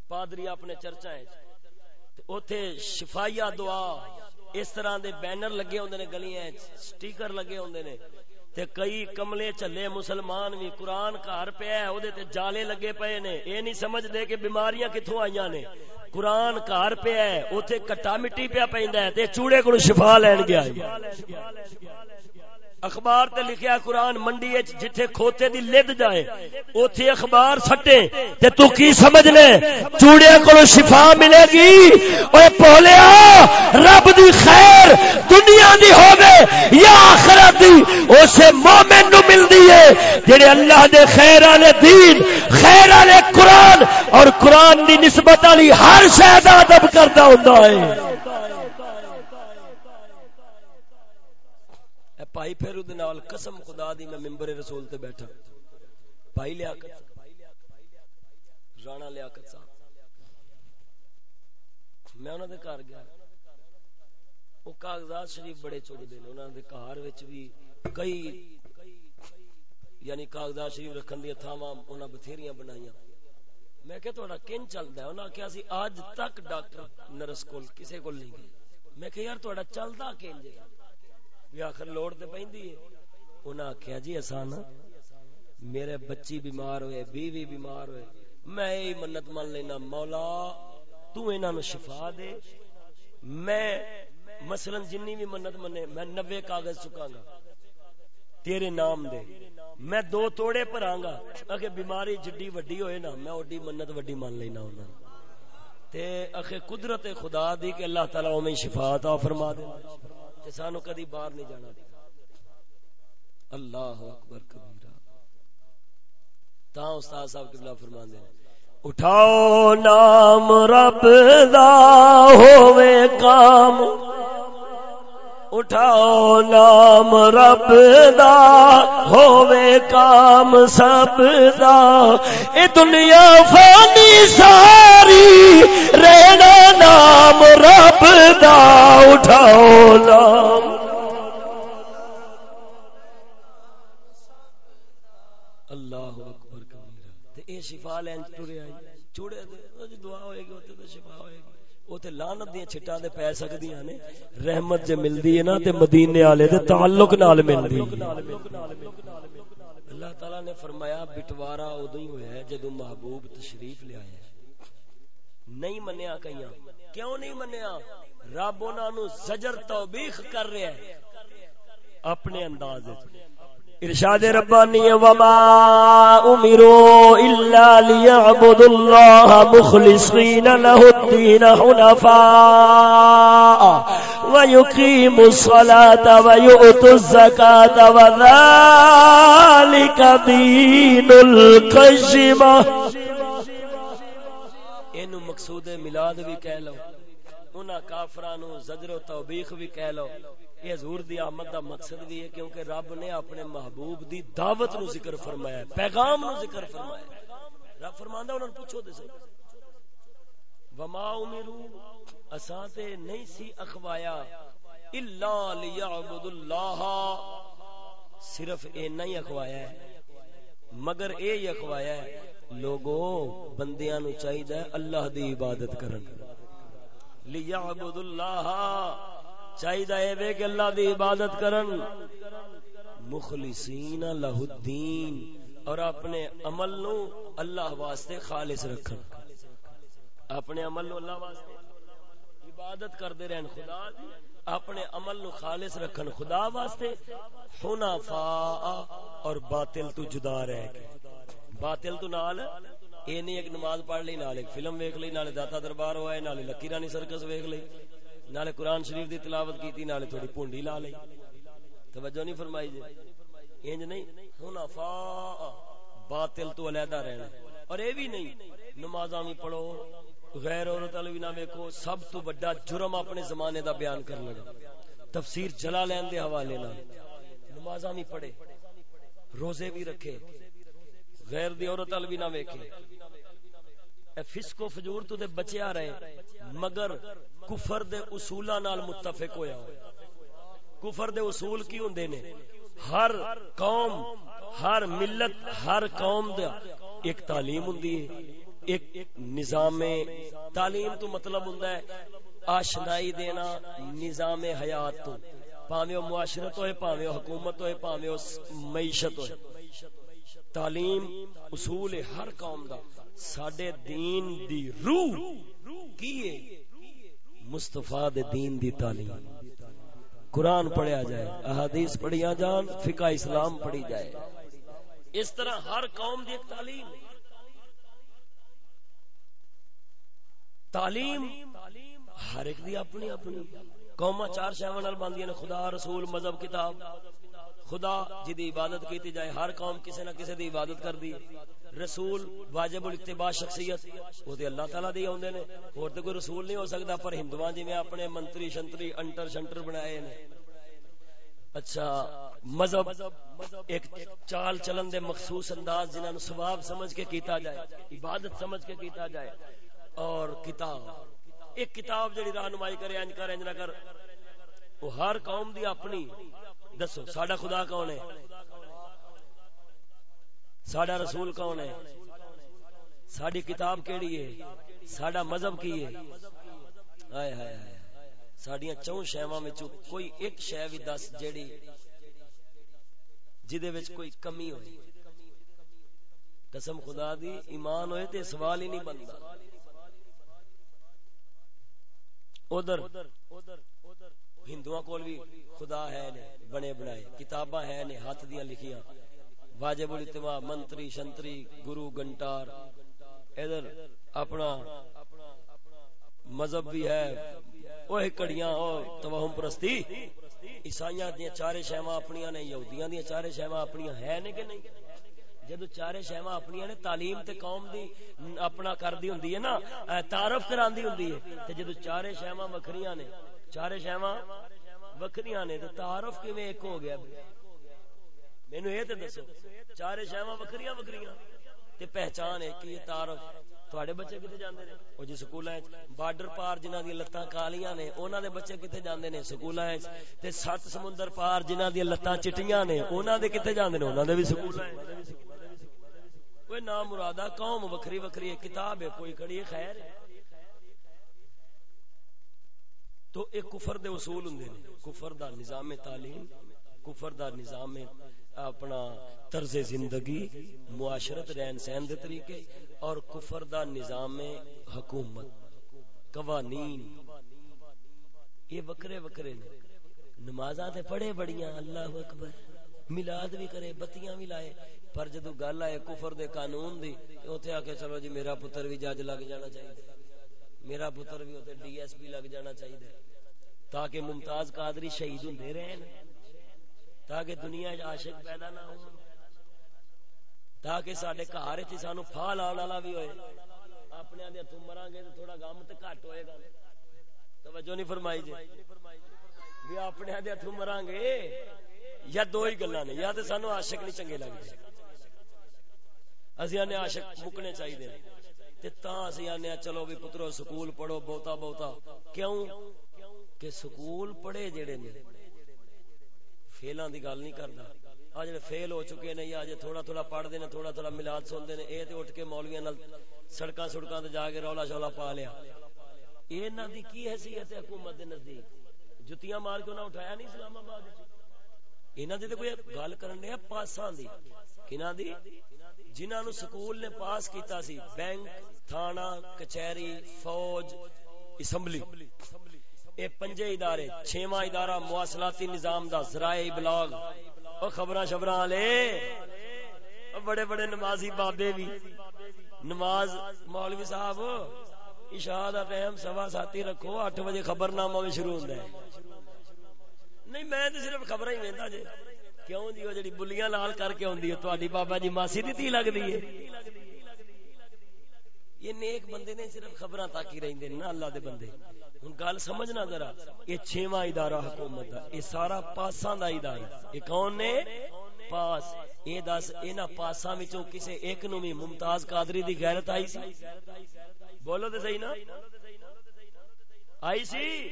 پادری اپنے چرچا ہے اوتھے شفایا دعا، اس طرح دے بینر لگے ہوندے نے گلیاں وچ، سٹیکر لگے ہوندے نے۔ تے کئی کملے چلے مسلمان بھی قرآن گھر پیا ہے تے جالے لگے پئے نے۔ اے نہیں سمجھ دے کہ بیماریاں کتوں آئی نے۔ قرآن گھر پیا ہے کٹا مٹی پیا پہ چوڑے کو شفا لین گیا اخبار تے لکھیا قرآن منڈی جتھے کھوتے دی لد جائے، اوتھے اخبار سٹے۔ تے تو کی سمجھ لے چوڑے کولو شفا ملے گی۔ اوے بولیا رب دی خیر دنیا دی ہوے یا آخرت دی اسے مومن نو ملدی ہے۔ جڑے اللہ دے خیر والے دین، خیر والے قرآن اور قرآن دی نسبت والی ہر شے دا ادب کردا ہوندا ہے۔ بھائی پھر نال قسم خدا دی میں ممبر رسول تے بیٹھا۔ بھائی لیاقت رانا لیاقت صاحب۔ میں انہوں دے کار گیا۔ وہ کاغذات شریف بڑے چک دے انہوں دے کار وچ بھی کئی یعنی کاغذات شریف رکھن دی تھاواں انہاں بتھیریاں بنائیاں۔ میں کہ تھوڑا کن چلدا ہے؟ انہاں کہیا سی اج تک ڈاکٹر نرس کول کسے کول نہیں گئے۔ میں کہ یار تھوڑا چلدا کن جے؟ بھی آخر لوڑ تے پیندی ہے۔ انہاں آکھیا جی آسان میرے بچی بیمار ہوئے، بیوی بیمار ہوئے، میں یہی منت من لینا، مولا تو انہاں نو شفا دے۔ میں مثلا جنی بھی منت منے، میں نوے کاغذ چکاں گا، تیرے نام دے۔ میں دو توڑے پر آنگا اگر بیماری جڈی وڈی ہوئے نا، میں اوڈی منت وڈی مان لینا ہونا تے اخے قدرت خدا دی کہ اللہ تعالیٰ میں شفا عطا فرما دے۔ کہ سانو کدی باہر نہیں جانا اللہ اکبر کبیرہ۔ تا استاد صاحب قبلہ فرما دے اٹھاؤ نام رب دا ہووے کام۔ اٹھاؤ نام رب دا، ہووے کام سب دا۔ اے دنیا فانی ساری رہنا نام رب دا۔ اٹھاؤ نام اللہ اکبر کبیرہ۔ تے اے شفا لین ٹرے آئی چوڑے دے دعا ہوئے گی تے شفا ہوئے گی اوتے لعنت دی چھٹاں دے پے سکدیاں نے۔ رحمت جے ملدی ہے نا تے مدینے والے دے تعلق نال ملدی اللہ تعالی نے فرمایا بٹوارا ادو ہی ہوا ہے جدو محبوب تشریف لیا ہے۔ نہیں منیا کئیاں۔ کیوں نہیں منیا؟ رب انہاں نو زجر توبیخ کر رہا ہے۔ اپنے انداز وچ۔ ارشاد ربانی، وما امروا الا ليعبدوا الله مخلصين له الدين حنفاء ويقيموا الصلاه ويؤتوا الزكاه وذلك دين القيم اینو مقصود میلاد بھی کہہ لو، انہاں کافراں نو زجر و توبیخ بھی کہہ لو یہ حضور دی آمد دا مقصد بھی ہے کیونکہ رب نے اپنے محبوب دی دعوت نو ذکر فرمایا ہے، پیغام نو ذکر فرمایا ہے۔ رب فرماندا انہاں نوں پوچھو دے سی وما امرو اساں تے نہیں سی اخوایا۔ الا ليعبد اللہ صرف اینا ہی اخوایا ہے۔ مگر اے ہی اخوایا ہے، لوگو، بندیاں نو چاہیے اللہ دی عبادت کرن۔ لیعبد اللہ چاہیے کہ اللہ دی عبادت کرن۔ مخلصین لہ الدین اور اپنے عمل نو اللہ واسطے خالص رکھن۔ اپنے عمل نو اللہ واسطے عبادت کرتے رہن خدا دی، اپنے عمل نو خالص رکھن خدا واسطے۔ حنفاء اور باطل تو جدا رہ کے۔ باطل تو نال اے نہیں ایک نماز پڑھ لی، نال ایک فلم ویکھ لی، نال داتا دربار ہوئے، نال لکی رانی سرکس ویکھ لی۔ نالے قرآن شریف دی تلاوت کیتی، نالے تھوڑی پونڈی لا لئی۔ توجہ نہیں فرمائی جی۔ انج نہیں؟ حنفاء، باطل تو علیحدہ رہنا۔ اور اے بھی نہیں، نمازاں بھی پڑھو، غیر عورت والی بھی نہ ویکھو، سب تو بڑا جرم اپنے زمانے دا بیان کر لگا تفسیر جلالین دے حوالے نال۔ نمازاں بھی پڑھے، روزے بھی رکھے، غیر دی عورت والی بھی نہ ویکھے۔ فسق و فجور تو دے بچے آ رہے مگر کفر دے اصولاں نال متفق ہویا ہو کفر دے اصول کی ہوندے نے؟ ہر قوم، ہر ملت، ہر قوم دا ایک تعلیم ہوندی ہے، ایک نظام تعلیم تو مطلب ہوندا ہے، آشنائی دینا نظام حیات تو۔ پاویں معاشرت ہوئے، پاویں حکومت ہوئے، پاویں معیشت ہوئے۔ تعلیم اصول ہر قوم دا۔ ساڈے دین دی روح کی ہے؟ مصطفیٰ دے دین دی تعلیم۔ قرآن پڑھیا جائے، احادیث پڑھیا جان، فقہ اسلام پڑھی جائے۔ اس طرح ہر قوم دی ایک تعلیم۔ تعلیم ہر ایک دی اپنی اپنی۔ قوما چار شہواں نال باندیاں نے خدا، رسول، مذہب، کتاب۔ خدا جی دی عبادت کیتی جائے، ہر قوم کسی نہ کسی دی عبادت کر دی رسول واجب الاتباع شخصیت، وہ تے اللہ تعالی دی ہوندے نے۔ اور تے کوئی رسول نہیں ہو سکدا، پر ہندوواں جی میں اپنے منتری شنتری، انٹر شنٹر بنائے نے۔ اچھا مذہب، ایک چال چلن دے مخصوص انداز جنہاں نو ثواب سمجھ کے کیتا جائے، عبادت سمجھ کے کیتا جائے۔ اور کتاب، ایک کتاب جڑی رہنمائی کرے انج کر انج نہ کر، وہ ہر قوم دی اپنی دسو، ساڈا خدا کون ہے؟ ساڈا رسول کون ہے؟ ساڈی کتاب کیڑی ہے؟ ساڈا مذہب کی ہے؟ ہائے ہائے ہائے ساڈیاں چون شہواں وچوں کوئی ایک شے وی دس جیڑی جدے وچ کوئی کمی ہوئی۔ قسم خدا دی، ایمان ہوئے تے سوال ہی نہیں بندا۔ ادھر ہندو کول بھی خدا ہے نے، بنے بنائے، کتاباں ہے نے، ہاتھ دیا لکھیاں۔ واجب الاتباع منتری، شنتری، گرو گنٹار ادھر اپنا مذہب بھی ہے وہ کڑیاں او توہم پرستی۔ عیسائیاں دیا چارے شہواں اپنیاں نے، یہودیاں دیا چارے شہواں اپنیاں، ہے نے کہ نہیں؟ جدو چارے شہواں اپنیاں نے، تعلیم تے قوم دی اپنا کر دی ہوندی ہے نا تعارف کراندی ہوندی ہے۔ تے جدو چارے شہواں وکھریاں نے چارے شہواں وکھریاں نے تے تعارف کیویں ایک ہو گیا؟ مینوں اے تے دسو، چارے شہواں وکھریاں وکھریاں تے پہچان ہے کہ یہ تعارف تواڈے بچے کتے جاندے نے؟ او جی سکولاں وچ، بارڈر پار جنہاں دی لتاں کالیاں نے انہاں دے بچے کتے جاندے نے سکولاں وچ؟ تے سات سمندر پار جنہاں دی لتاں چٹیاں نے انہاں دے کتے جاندے نے؟ انہاں دے وی سکولاں وچ۔ نام مرادہ قوم وکھری وکھری ہے، کتاب ہے، کوئی کڑی خیر۔ ہے تو ایک کفر دے اصول ہوں کفر دا نظام تعلیم، کفر دا نظام اپنا طرز زندگی، معاشرت رہن سہن دے طریقے اور کفر دا نظام حکومت۔ قوانین۔ یہ وکرے وکرے نے۔ نمازاں تے پڑھے بڑیاں، اللہ اکبر۔ میلاد بھی کرے، بتیاں بھی لائے۔ پر جدو گل آئے کفر دے قانون دی، اوتھے آ کے چلو جی میرا پتر بھی جج لگ جانا چاہیے۔ میرا پتر بھی اوتھے ڈی ایس پی لگ جانا چاہیے تاکہ ممتاز قادری شہید ہوندے رہن، تاکہ دنیا عاشق پیدا نہ ہون، تاکہ ساڈے گھر وچ سانو پھال آن والا بھی ہوئے۔ اپنے دے تم مراں گے تے تھوڑا غم تے گھٹ ہوئے گا۔ توجہ نہیں فرمائی جی۔ بھی اپنے دے تم مراں گے، یا دو ہی گلاں نے یا تے سانو عاشق نہیں چنگے لگدے اسی آنے عاشق مکنے چاہیے۔ تے تاں اسی آنے چلو بھی پترو سکول پڑھو بہتا بہتا۔ کیوں؟ کہ سکول پڑھے جڑے نے، فیلاں دی گل نہیں کردا۔ آج جڑے فیل ہو چکے نے، یا جے تھوڑا تھوڑا پڑھ دے نے، تھوڑا تھوڑا میلاد سن نے، اے تے اٹھ کے مولویاں نال سڑکاں سڑکاں تے جا کے رولا شولا پا لیا۔ اے انہاں دی کی حیثیت ہے حکومت دے نزدیک؟ جتیاں مار کے انہاں اٹھایا نہیں اسلام آباد وچ؟ انہاں دی تے کوئی گل کرن دے پاساں دی؟ کناں دی؟ جنہاں نو سکول نے پاس کیتا سی، بینک، تھانہ، کچہری، فوج، اسمبلی۔ اے پنجے ادارے چھواں ادارہ مواصلاتی نظام دا ذرائع ابلاغ او خبراں شبراں والے بڑے بڑے نمازی بابے بھی نماز مولوی صاحب، عشاء دا ٹائم سوا ساتھی رکھو، اٹھ بجے خبر نامہ بھی شروع ہوندا ہے۔ نہیں، میں تے صرف خبراں ہی ویندا جے۔ کیوں جی وہ جڑی بلیاں لال کر کے آدھی ہے؟ تاری بابا جی ماسی دی تھی لگتی ہے۔ یہ نیک بندے نے صرف خبر تک ہی رہتے نہ اللہ دے بندے۔ ہوں گل سمجھنا ذرا، یہ چھواں ادارہ حکومت کا یہ سارا پاساں کا ادارہ۔ یہ کون نے؟ پاس۔ یہ دس یہاں پاساں کسی ایک نو بھی ممتاز قادری دی غیرت آئی سی؟ بولو تو صحیح نا؟ آئی سی؟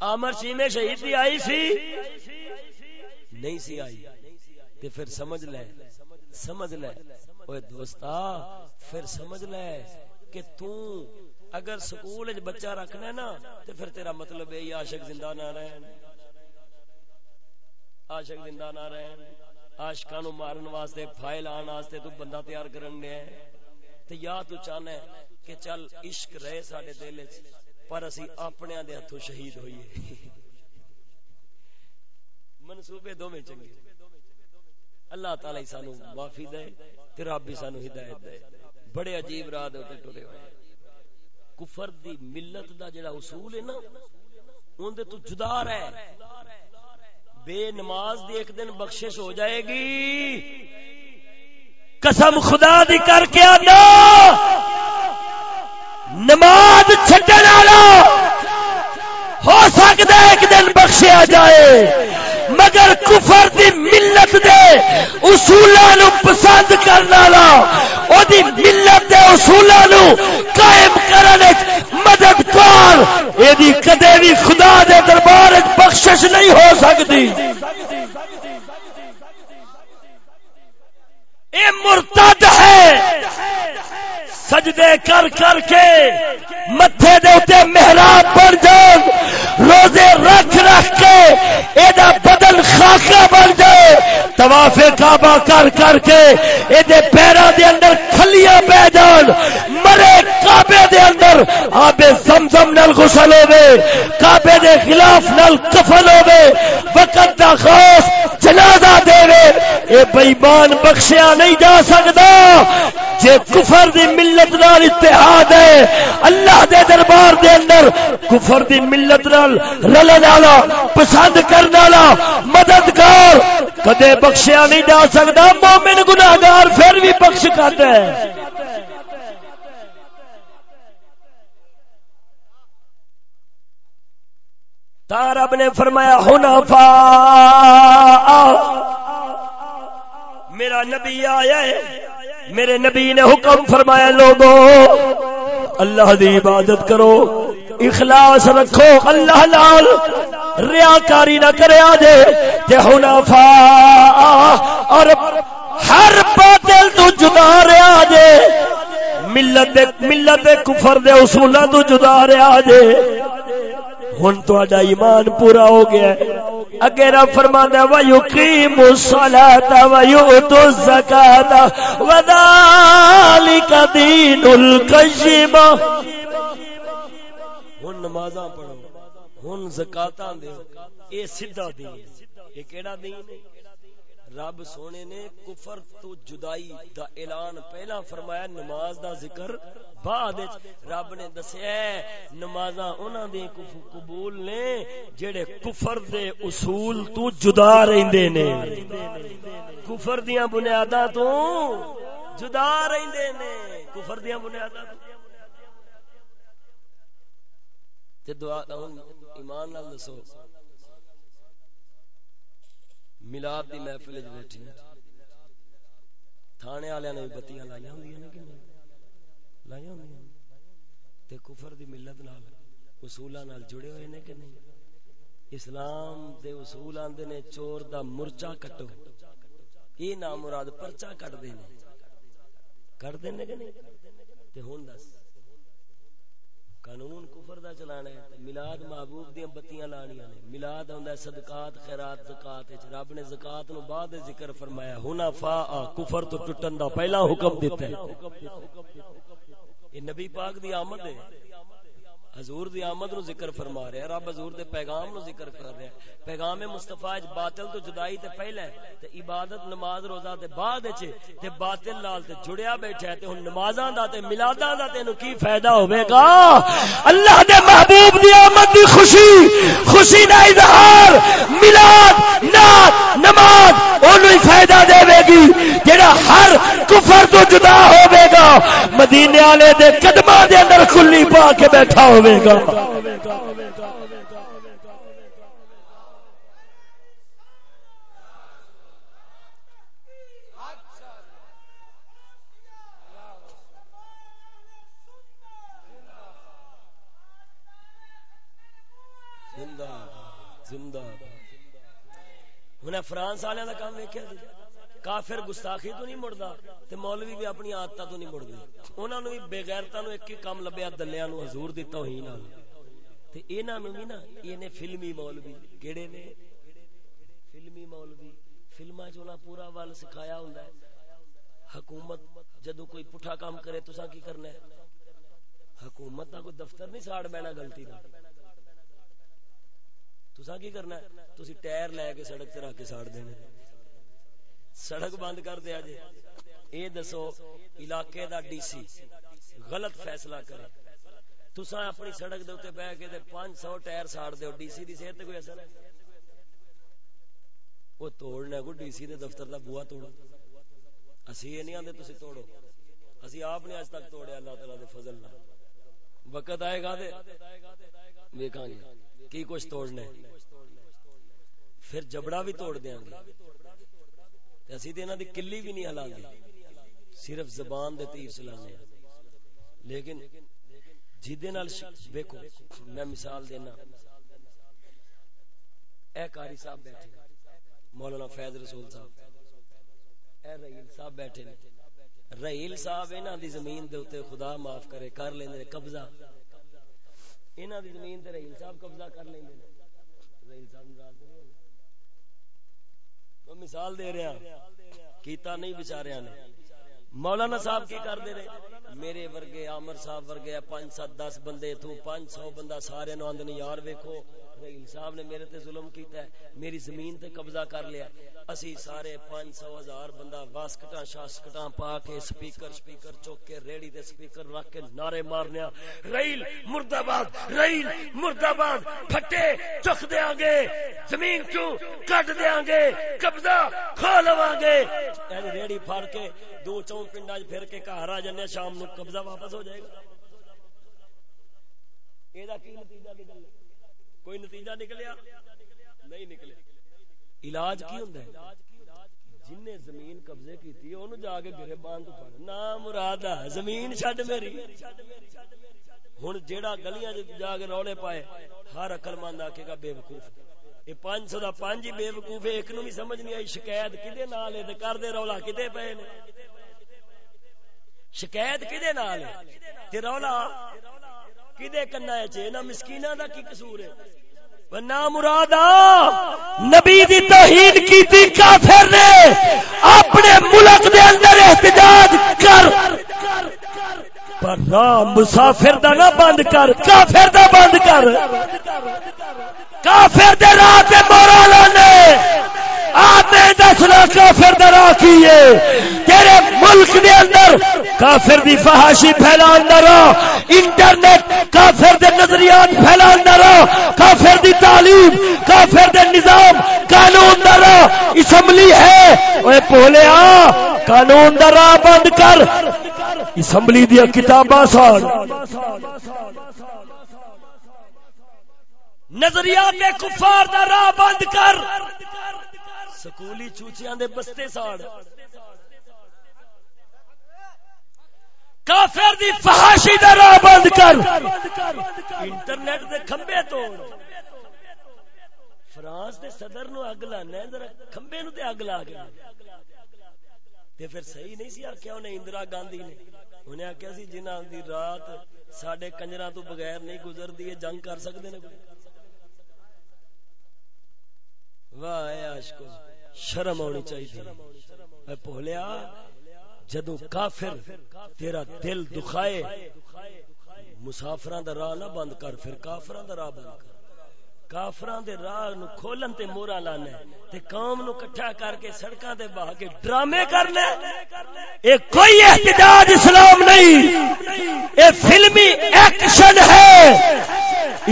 آمر سیمے شہید دی آئی سی؟ نہیں سی آئی۔ تے پھر سمجھ لے سمجھ لے۔ اوے دوستا، پھر سمجھ لے کہ تو اگر سکول بچہ رکھنا ہے نا تو پھر تیرا مطلب ہے یہ عاشق زندہ نہ رہن۔ عاشق زندہ نہ رہن۔ عاشقاں نو مارن واسطے فائل آن واسطے تو بندہ تیار کرن دے۔ تے یا تو چاہنا ہے کہ چل عشق رہے ساڈے دل وچ۔ پر اسی اپنے دے ہتھوں شہید ہوئیے منصوبے دو میں چنگے۔ اللہ تعالی سانو معافی دے تے رب بھی سانو ہدایت دے۔ بڑے عجیب راہ دے تے ٹرے ہوئے۔ کفر دی ملت دا جڑا اصول ہے نا، اون دے تو جدا رہ بے نماز دی ایک دن بخشش ہو جائے گی۔ قسم خدا دی کر کے آنا۔ نماز چھٹن والا ہو سکتا ہے ایک دن بخشیا جائے، مگر کفر دی ملت دے اصولاں نو پسند کرن والا او دی ملت دے اصولاں نو قائم کرن وچ مددگار اے دی کدے بھی خدا دے دربار وچ بخشش نہیں ہو سکتی۔ اے مرتد ہے۔ سجدے کر کر کے متھے دے اتے محراب بن جان، روزے رکھ رکھ کے ایدا بدن خاکہ بن جائے طواف کعبہ کر کر کے ایدے پیرا دے اندر کھلیاں بہ جان، مرے کعبے دے اندر آبے زمزم نل غسل ہوے کعبے دے خلاف نل کفن ہوے وقت دا خاص جنازہ دے اے بیمان بخشیا نہیں جا سکتا جے کفر دی ملت نال اتحاد ہے، اللہ دے دربار دے اندر کفر دی ملت نال رلن والا، پسند کرنے والا، مددگار، کدے بخشیا نہیں جا سکتا، مومن گناہگار پھر بھی بخش کرتا ہے۔ رب نے فرمایا ہنفا میرا نبی آیا ہے۔ میرے نبی نے حکم فرمایا، لوگو، اللہ دی عبادت کرو، اخلاص رکھو، اللہ لال ریاکاری نہ کرے آجے، تے حنفا اور ہر باطل تو جدا رہا جے ملت ملت کفر دے اصولہ تو جدا رہا جے ہن تہاڈا ایمان پورا ہو گیا ہے۔ اگے رب فرماندا ہے و یقیم الصلاۃ و یؤت الزکات و ذالک دین القیم ہن نمازاں پڑھو، ہن زکاتاں دیو، اے سیدھا دین، اے کیڑا دین؟ ہے رب سونے نے کفر تو جدائی دا اعلان پہلا فرمایا، نماز دا ذکر بعد رب نے دسیا نمازاں انہاں دے قبول نے، جڑے کفر دے اصول تو جدا رہندے نے۔ کفر دیاں بنیاداں تو جدا رہندے نے۔ کفر دیاں بنیاداں تے دعا ایمان نال دسو۔ ملاد دی محفل وچ بیٹھی تھانے والے نے بتیاں لائیاں ہوندیاں نے کہ نہیں؟ لائیاں ہوندیاں تے کفر دی ملت نال، اصولاں نال جڑے ہوئے نے کہ نہیں؟ اسلام دے اصول آندے نے، چور دا مرچا کٹو۔ یہ نام مراد؟ پرچا کٹ دے نے کٹ دے نے کہ نہیں؟ تے ہن دس۔ قانون کفر دا چلانا ہے، ملاد محبوب دی بتیاں لانیاں نے۔ ملاد ہوندا ہے، صدقات، خیرات، زکات وچ۔ رب نے زکات نو بعد ذکر فرمایا، حنفاء، کفر تو ٹٹن دا پہلا حکم دیتا ہے۔ یہ نبی پاک دی آمد ہے۔ حضور دی آمد نو ذکر فرما رہا ہے رب حضور دے پیغام نو ذکر کر رہا ہے پیغام مصطفی اج باطل تو جدائی تے پہلا ہے، تے عبادت، نماز، روزہ تے بعد وچ، تے باطل نال تے جڑیا بیٹھا ہے، تے ہن نمازاں دا تے میلاداں دا تینو کی فائدہ ہوے گا؟ اللہ دے محبوب دی آمد دی خوشی خوشی دا اظہار ملاد نات نماز انہوں ہی فائدہ دے گی جڑا ہر کفر تو جدا ہوے گا۔ مدینے والے دے قدماں دے اندر کھلی پا کے بیٹھا ہوے گا۔ انہیں فرانس والے کا کام ویکیا جی۔ کافر گستاخی تو نہیں مڑتا تے مولوی بھی اپنی آدت تو نہیں مڑ گئی انہوں نے بھی بےغیرتا نو ایک ہی کام لبیا دلیا نو حضور دیتا ہوئی نال۔ تے انہاں نو بھی نا یہ فلمی مولوی کیڑے نے؟ فلمی مولوی فلما چ پورا ول سکھایا ہوں حکومت جدو کوئی پٹھا کام کرے تو کی کرنا ہے؟ حکومت کا کوئی دفتر نہیں، ساڑ بینا غلطی کا تسا کی کرنا تسی ٹائر لے کے سڑک تے رکھ کے ساڑ دینے۔ سڑک بند کر دیا جی۔ اے دسو، علاقے دا ڈی سی غلط فیصلہ کرے۔ تسا اپنی سڑک دے اوتے بیٹھ کے تے 500 ٹائر ساڑ دیو۔ ڈی سی دی صحت تے کوئی اثر ہے؟ وہ توڑنا کو؟ ڈی سی دے دفتر دا بوا توڑو۔ اسی یہ نہیں آندے تسی توڑو۔ اسی آپ نے اج تک توڑیا اللہ تعالی دے فضل نال۔ وقت آئے گا دے۔ ویکھاں گے۔ کی کچھ توڑنے؟ پھر جبڑا بھی توڑ دیا گے۔ اسی تو دی کلی بھی نہیں ہلا گے۔ صرف زبان دے تیر چلانے۔ لیکن جیدے نال دیکھو میں مثال دینا۔ اے کاری صاحب بیٹھے۔ مولانا فیض رسول صاحب۔ اے رحیل صاحب بیٹھے۔ رحیل صاحب انہاں دی زمین دے اوتے خدا معاف کرے، کر لیندے قبضہ۔ انہاں دی زمین تے رحیل صاحب قبضہ کر لیندے رحیل صاحب ناراض نہیں میں مثال دے رہا کیتا نہیں بیچارے نے۔ مولانا صاحب کی کر دے رہے۔ میرے ورگے، عامر صاحب ورگے، پانچ سات دس بندے، تو پانچ سو بندہ سارے نو آندے یار ویکھو۔ رحیل صاحب نے میرے تے ظلم کیتا ہے۔ میری زمین تے قبضہ کر لیا اسی سارے پانچ سو ہزار بندہ واسکٹاں، شاسکٹاں پا کے سپیکر سپیکر چوک کے ریڑی تے سپیکر رکھ کے نعرے مارنے ریل مرد آباد ریل مرد آباد پھٹے چک دیاں گے۔ زمین چو کٹ دیاں گے؟ قبضہ کھو لواں گے۔ یعنی ریڑی پھاڑ کے دو چون پنڈا پھر کے گھر آ جانے شام نو قبضہ واپس ہو جائے گا۔ یہ کی نتیجہ نکل کوئی نتیجہ نکلیا؟ نہیں نکلے علاج کی ہوں جن نے زمین قبضے کی تھی انہوں جا کے گرے باندھ پڑ نا مراد زمین چھڈ میری۔ ہوں جیڑا گلیاں جا کے رولے پائے، ہر اکل مند آکے گا بے وقوف یہ پانچ سو کا پانچ ہی بے وقوف ہے، ایک نو بھی سمجھ نہیں آئی، شکایت کدے نال ہے؟ کر دے رولا کدے پے نے؟ شکایت کدے نال ہے؟ رولا کدے کنا ہے نہ مسکینہ دا کی قصور ہے؟ نبی دی توہین کی تھی کافر نے اپنے ملک دے اندر احتجاج کر۔ پر راہ مسافر دا نہ بند کر، کافر دا بند کر۔ کافر دے راہ تے مولا نے آتے دسنا کافر دا راہ کیے تیرے ملک دے اندر کافر دی فحاشی پھیلان دا راہ، انٹرنیٹ کافر دے نظریات پھیلان دا راہ، کافر دی تعلیم، کافر دے نظام، قانون دا راہ، اسمبلی ہے۔ اوے پولے آ، قانون دا راہ بند کر۔ اسمبلی دیا کتاباں سان نظریات کفار دا راہ بند کر۔ سکولی چوچیاں دے بستے ساڑ۔ کافر دی فحاشی دا راہ بند کر۔ انٹرنیٹ دے کھمبے توڑ۔ فرانس دے صدر نو اگ لانا ذرا کھمبے نو تے اگ لا گیا تے پھر صحیح نہیں سی آخیا انہیں اندرا گاندھی نے۔ انہیں آخیا سی جنہ دی رات سڈے کنجرا تو بغیر نہیں گزرتی ہے جنگ کر سکتے ہیں واہ عاشقو شرم آنی چاہیے۔ بولیا جدو کافر تیرا دل دکھائے مسافران دا راہ نہ بند کر، پھر کافران دا راہ بند کر۔ کافران دے راہ نو کھولن تے مورا لانا تے قوم نو کٹھا کر کے سڑکاں تے بہا کے ڈرامے کرنا اے کوئی احتجاج اسلام نہیں، اے فلمی ایکشن ہے۔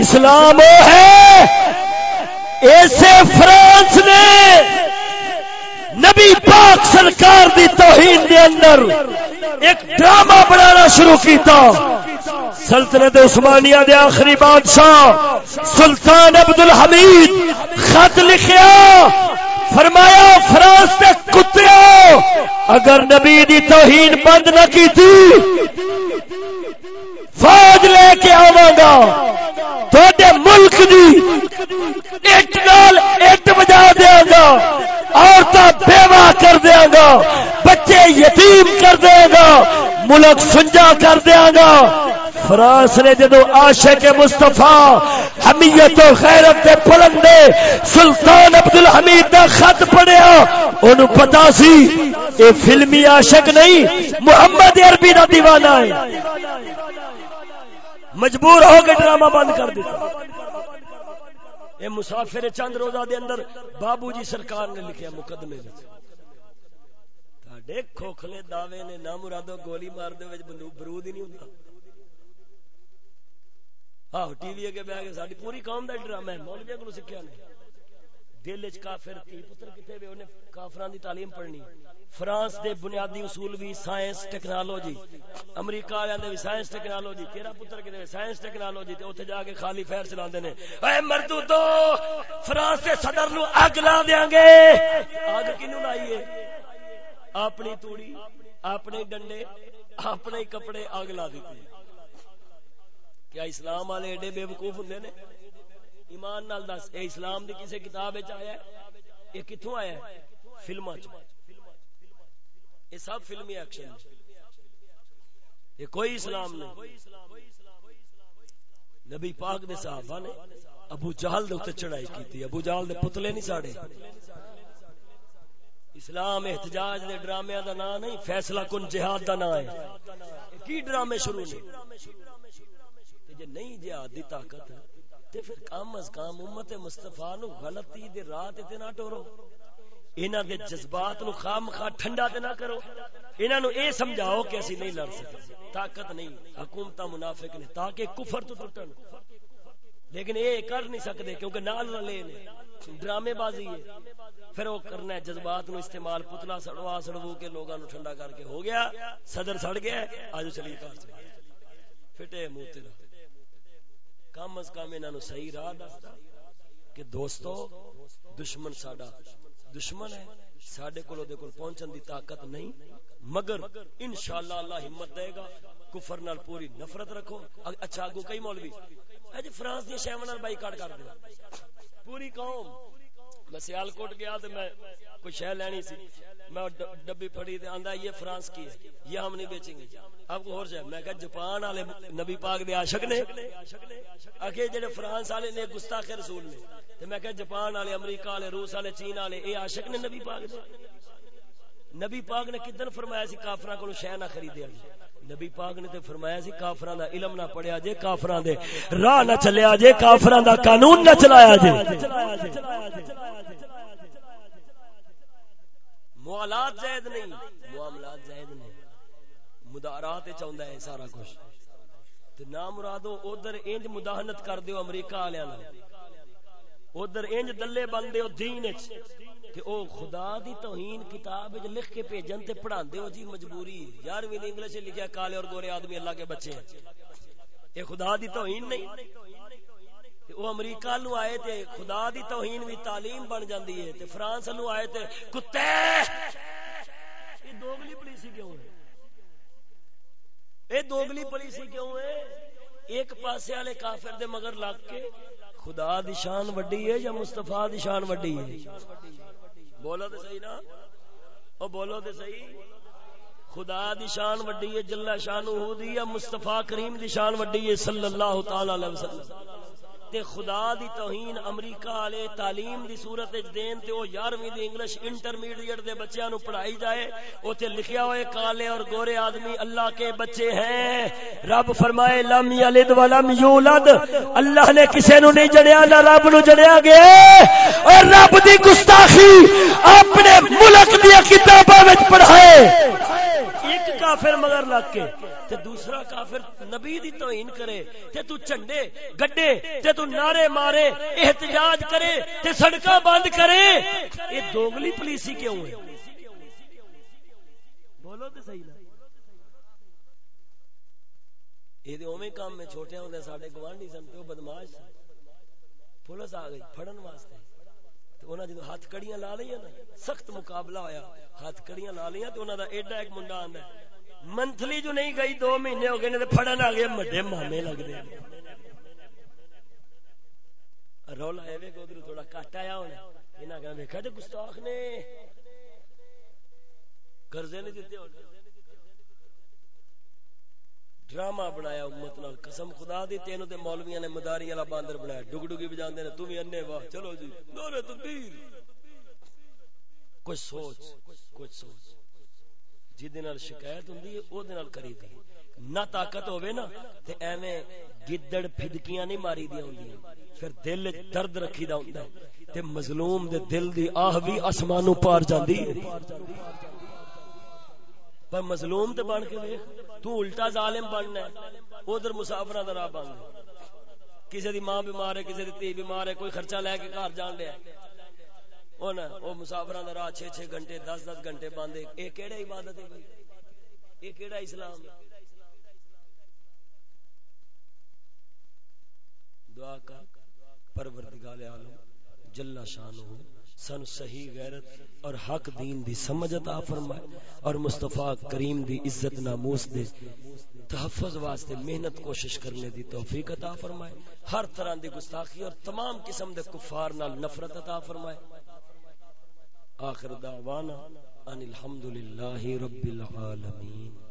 اسلام وہ ہے۔ ایسے فرانس نے نبی پاک سرکار دی توہین دے اندر ایک ڈرامہ بنانا شروع کیتا۔ سلطنت عثمانیہ دے آخری بادشاہ سلطان عبد الحمید خط لکھیا۔ فرمایا، فرانس کے کتوں اگر نبی دی توہین بند نہ کیتی، فوج لے کے آواں گا۔ تھوڑے ملک دی اٹ نال اٹ بجا دیا گا عورتیں بیوہ کر دیا گا، بچے یتیم کر دے گا، ملک سنجا کر دیا گا۔ فرانس نے جدو عاشق مصطفیٰ، حمیت و خیرت کے پلندے سلطان عبد الحمید کا خط پڑھیا ان پتا سی، اے فلمی عاشق نہیں، محمد عربی کا دیوانہ ہے۔ مجبور ہو کے ڈرامہ بند کر دیتا۔ اے مسافر چند روزہ دے اندر بابو جی سرکار نے لکھیا مقدمے کھوکھلے دعوے نے نہ مرادو گولی مار دے بندوق برود ہی نہیں ہوتا آہو، ٹی وی اگے بیٹھ کے ساری پوری قوم دا ڈرامہ ہے۔ مولوی کو سکھیا نے۔ دل وچ کافر تھی، پتر کتے وے؟ اونے کافراں دی تعلیم پڑھنی۔ فرانس دے بنیادی اصول بھی سائنس ٹیکنالوجی، امریکہ والے دے سائنس ٹیکنالوجی، تیرا پتر کتے سائنس ٹیکنالوجی تے اوتھے جا کے خالی فیر چلاندے نے۔ اے مردو تو فرانس دے صدر نو اگ لا دیاں گے۔ اگ کینو لائی ہے اپنی توڑی، اپنے ڈنڈے، اپنے کپڑے اگ لا دیتے کیا اسلام والے ایڈے بے وقوف ہوں نے؟ ایمان نال دس، اے اسلام دی کسی کتاب وچ آیا ہے؟ یہ کتوں آیا ہے؟ فلم یہ سب فلمی ایکشن یہ کوئی اسلام نہیں۔ نبی پاک دے صحابہ نے ابو جہل دے اتنے چڑھائی کی ابو جہل دے پتلے نہیں ساڑے۔ اسلام احتجاج دے ڈرامے دا نام نہیں، فیصلہ کن جہاد دا نام ہے۔ کی ڈرامے شروع نے؟ جے نہیں جہاد دی طاقت، تے پھر کم از کم امت مصطفیٰ نو غلطی دے راہ تے نہ ٹورو۔ انہاں دے جذبات نو خام خواہ ٹھنڈا تے نہ کرو۔ انہاں نو اے سمجھاؤ کہ اسی نہیں لڑ سکتے۔ طاقت نہیں حکومت منافق نے تاکہ کفر تو ٹوٹن۔ لیکن اے کر نہیں سکتے کیونکہ نال رلے نے ڈرامے بازی ہے۔ پھر وہ کرنا ہے جذبات نو استعمال، پتلا سڑوا سڑو کے لوگاں نو ٹھنڈا کر کے۔ ہو گیا، صدر سڑ گیا، آج چلی کار پھٹے منہ تیرا کم از کم انہوں صحیح راہ دستا کہ دوستو، دشمن ساڈا دشمن ہے سڈے کو پہنچن دی طاقت نہیں۔ مگر انشاءاللہ اللہ ہمت دے گا، کفر نال پوری نفرت رکھو۔ اچھا اگو کئی مولوی؟ اج جی فرانس دی شیواں نال بائی کاٹ کر دیا۔ پوری قوم میں سیال کوٹ گیا تو میں کوئی شہ لینی سی۔ میں ڈبی پھڑی تے آندا یہ فرانس کی ہے، یہ ہم نہیں بیچیں گے۔ اب کو اور جائے میں کہا جاپان والے نبی پاک دے عاشق نے۔ اکھے جڑے فرانس والے نے، گستاخ رسول نے۔ تے میں کہا جاپان والے، امریکہ والے، روس والے، چین والے، اے عاشق نے نبی پاک دے۔ نبی پاک نے کدن فرمایا سی کافراں کولوں شے نہ خریدیا نبی پاک نے تے فرمایا سی کافراں دا علم نہ پڑھیا جے کافراں دے۔ راہ نہ چلیا جے کافراں دا قانون نہ چلایا جے۔ موالات زائد نہیں، معاملات زائد نہیں۔ مدارات چاہتا ہے سارا کچھ۔ تو نہ مرادو ادھر انج مداحنت کر دیو امریکہ والے ادھر انج دلے بن دیو دین کہ او خدا دی توہین کتاب وچ لکھ کے بھیجن تے پڑھا دیو جی مجبوری۔ یارویں انگلش وچ لکھیا کالے اور گورے آدمی اللہ کے بچے۔ ہیں یہ خدا دی توہین نہیں۔ وہ امریکہ نو آئے تے خدا دی توہین بھی تعلیم بن جاندی ہے۔ تے فرانس نو آئے تے کتے! یہ دوگلی پولیسی کیوں ہے؟ یہ دوگلی پولیسی کیوں ہے؟ ایک پاسے والے کافر دے مگر لگ کے خدا دی شان وڈی ہے یا مصطفیٰ دی شان وڈی ہے؟ بولو تے صحیح نا۔ او بولو تے صحیح۔ خدا دی شان وڈی ہے، جل شانہ دی یا مصطفیٰ کریم دی شان وڈی ہے، صلی اللہ تعالی علیہ وسلم۔ تے خدا دی توہین امریکہ والے تعلیم دی صورت وچ دین تے او 11ویں دی انگلش انٹرمیڈیٹ دے بچیاں نو پڑھائی جائے، اوتھے لکھیا ہوئے کالے اور گورے آدمی اللہ کے بچے ہیں۔ رب فرمائے، لم یلد ولم یولد۔ اللہ نے کسے نو نہیں جڑیا، نہ رب نو جڑیا گیا۔ اور رب دی گستاخی اپنے ملک دی کتاباں وچ پڑھائے۔ کافر مگر لگ کے، تے دوسرا کافر نبی دی توہین کرے، تے تو چنڈے گڈے تے تو نعرے مارے، احتجاج کرے، تے سڑکاں بند کرے۔ اے دوگلی پولیسی کیوں ہے؟ بولو تے صحیح نہ یہ تو اوے کام میں چھوٹے ہوندے ساڈے گوانڈی سن تے بدماش پولیس آ گئی پھڑن واسطے۔ انہاں جدوں ہاتھ کڑیاں لا لیا نا، سخت مقابلہ ہویا۔ ہاتھ کڑیاں لا لیا تو انہاں دا ایڈا ایک منڈا آندا ہے۔ منتھلی جو نہیں گئی، دو مہینے ہو گئے نے آ گئے مڈے مامے لگ دے رولا اے ادھر تھوڑا کٹ آیا ہونا انہاں کہا، ویکھا تے گستاخ نے؟ قرضے نہیں دتے ہونے۔ ڈرامہ بنایا، امت نال قسم خدا دی تینو تے مولویاں نے مداری والا باندر بنایا۔ ڈگ ڈگی بجاندے نے، تو تم انے واہ، چلو جی۔ نورے تکبیر کچھ سوچ کچھ سوچ۔ جی شکایت ہوندی ہے کری دی نہ طاقت ہوے نا، تے ایویں گدڑ پھدکیاں نہیں ماری دی ہوندی پھر دل درد رکھی دا ہوندا تے مظلوم دے دل دی آہ بھی اسمانوں پار جاندی پر مظلوم تے بن کے دیکھ تو الٹا ظالم بننا ہے۔ ادھر مسافر دا راہ بن کسی دی ماں بیمار ہے کسی دی تی بیمار ہے، کوئی خرچہ لے کے گھر جان لیا وہ مسافر دا راہ چھ چھ گھنٹے، دس دس گھنٹے باندھے یہ کہڑا عبادت ہے بھائی؟ یہ کہڑا اسلام ہے؟ دعا کا پروردگار عالم جل شان ہو۔ سن صحیح غیرت اور حق دین دی سمجھ عطا فرمائے۔ اور مصطفیٰ کریم دی عزت ناموس دے تحفظ واسطے محنت کوشش کرنے دی توفیق عطا فرمائے۔ ہر طرح دی گستاخی اور تمام قسم دے کفار نال نفرت عطا فرمائے۔ آخر دعوانا ان الحمدللہ رب العالمین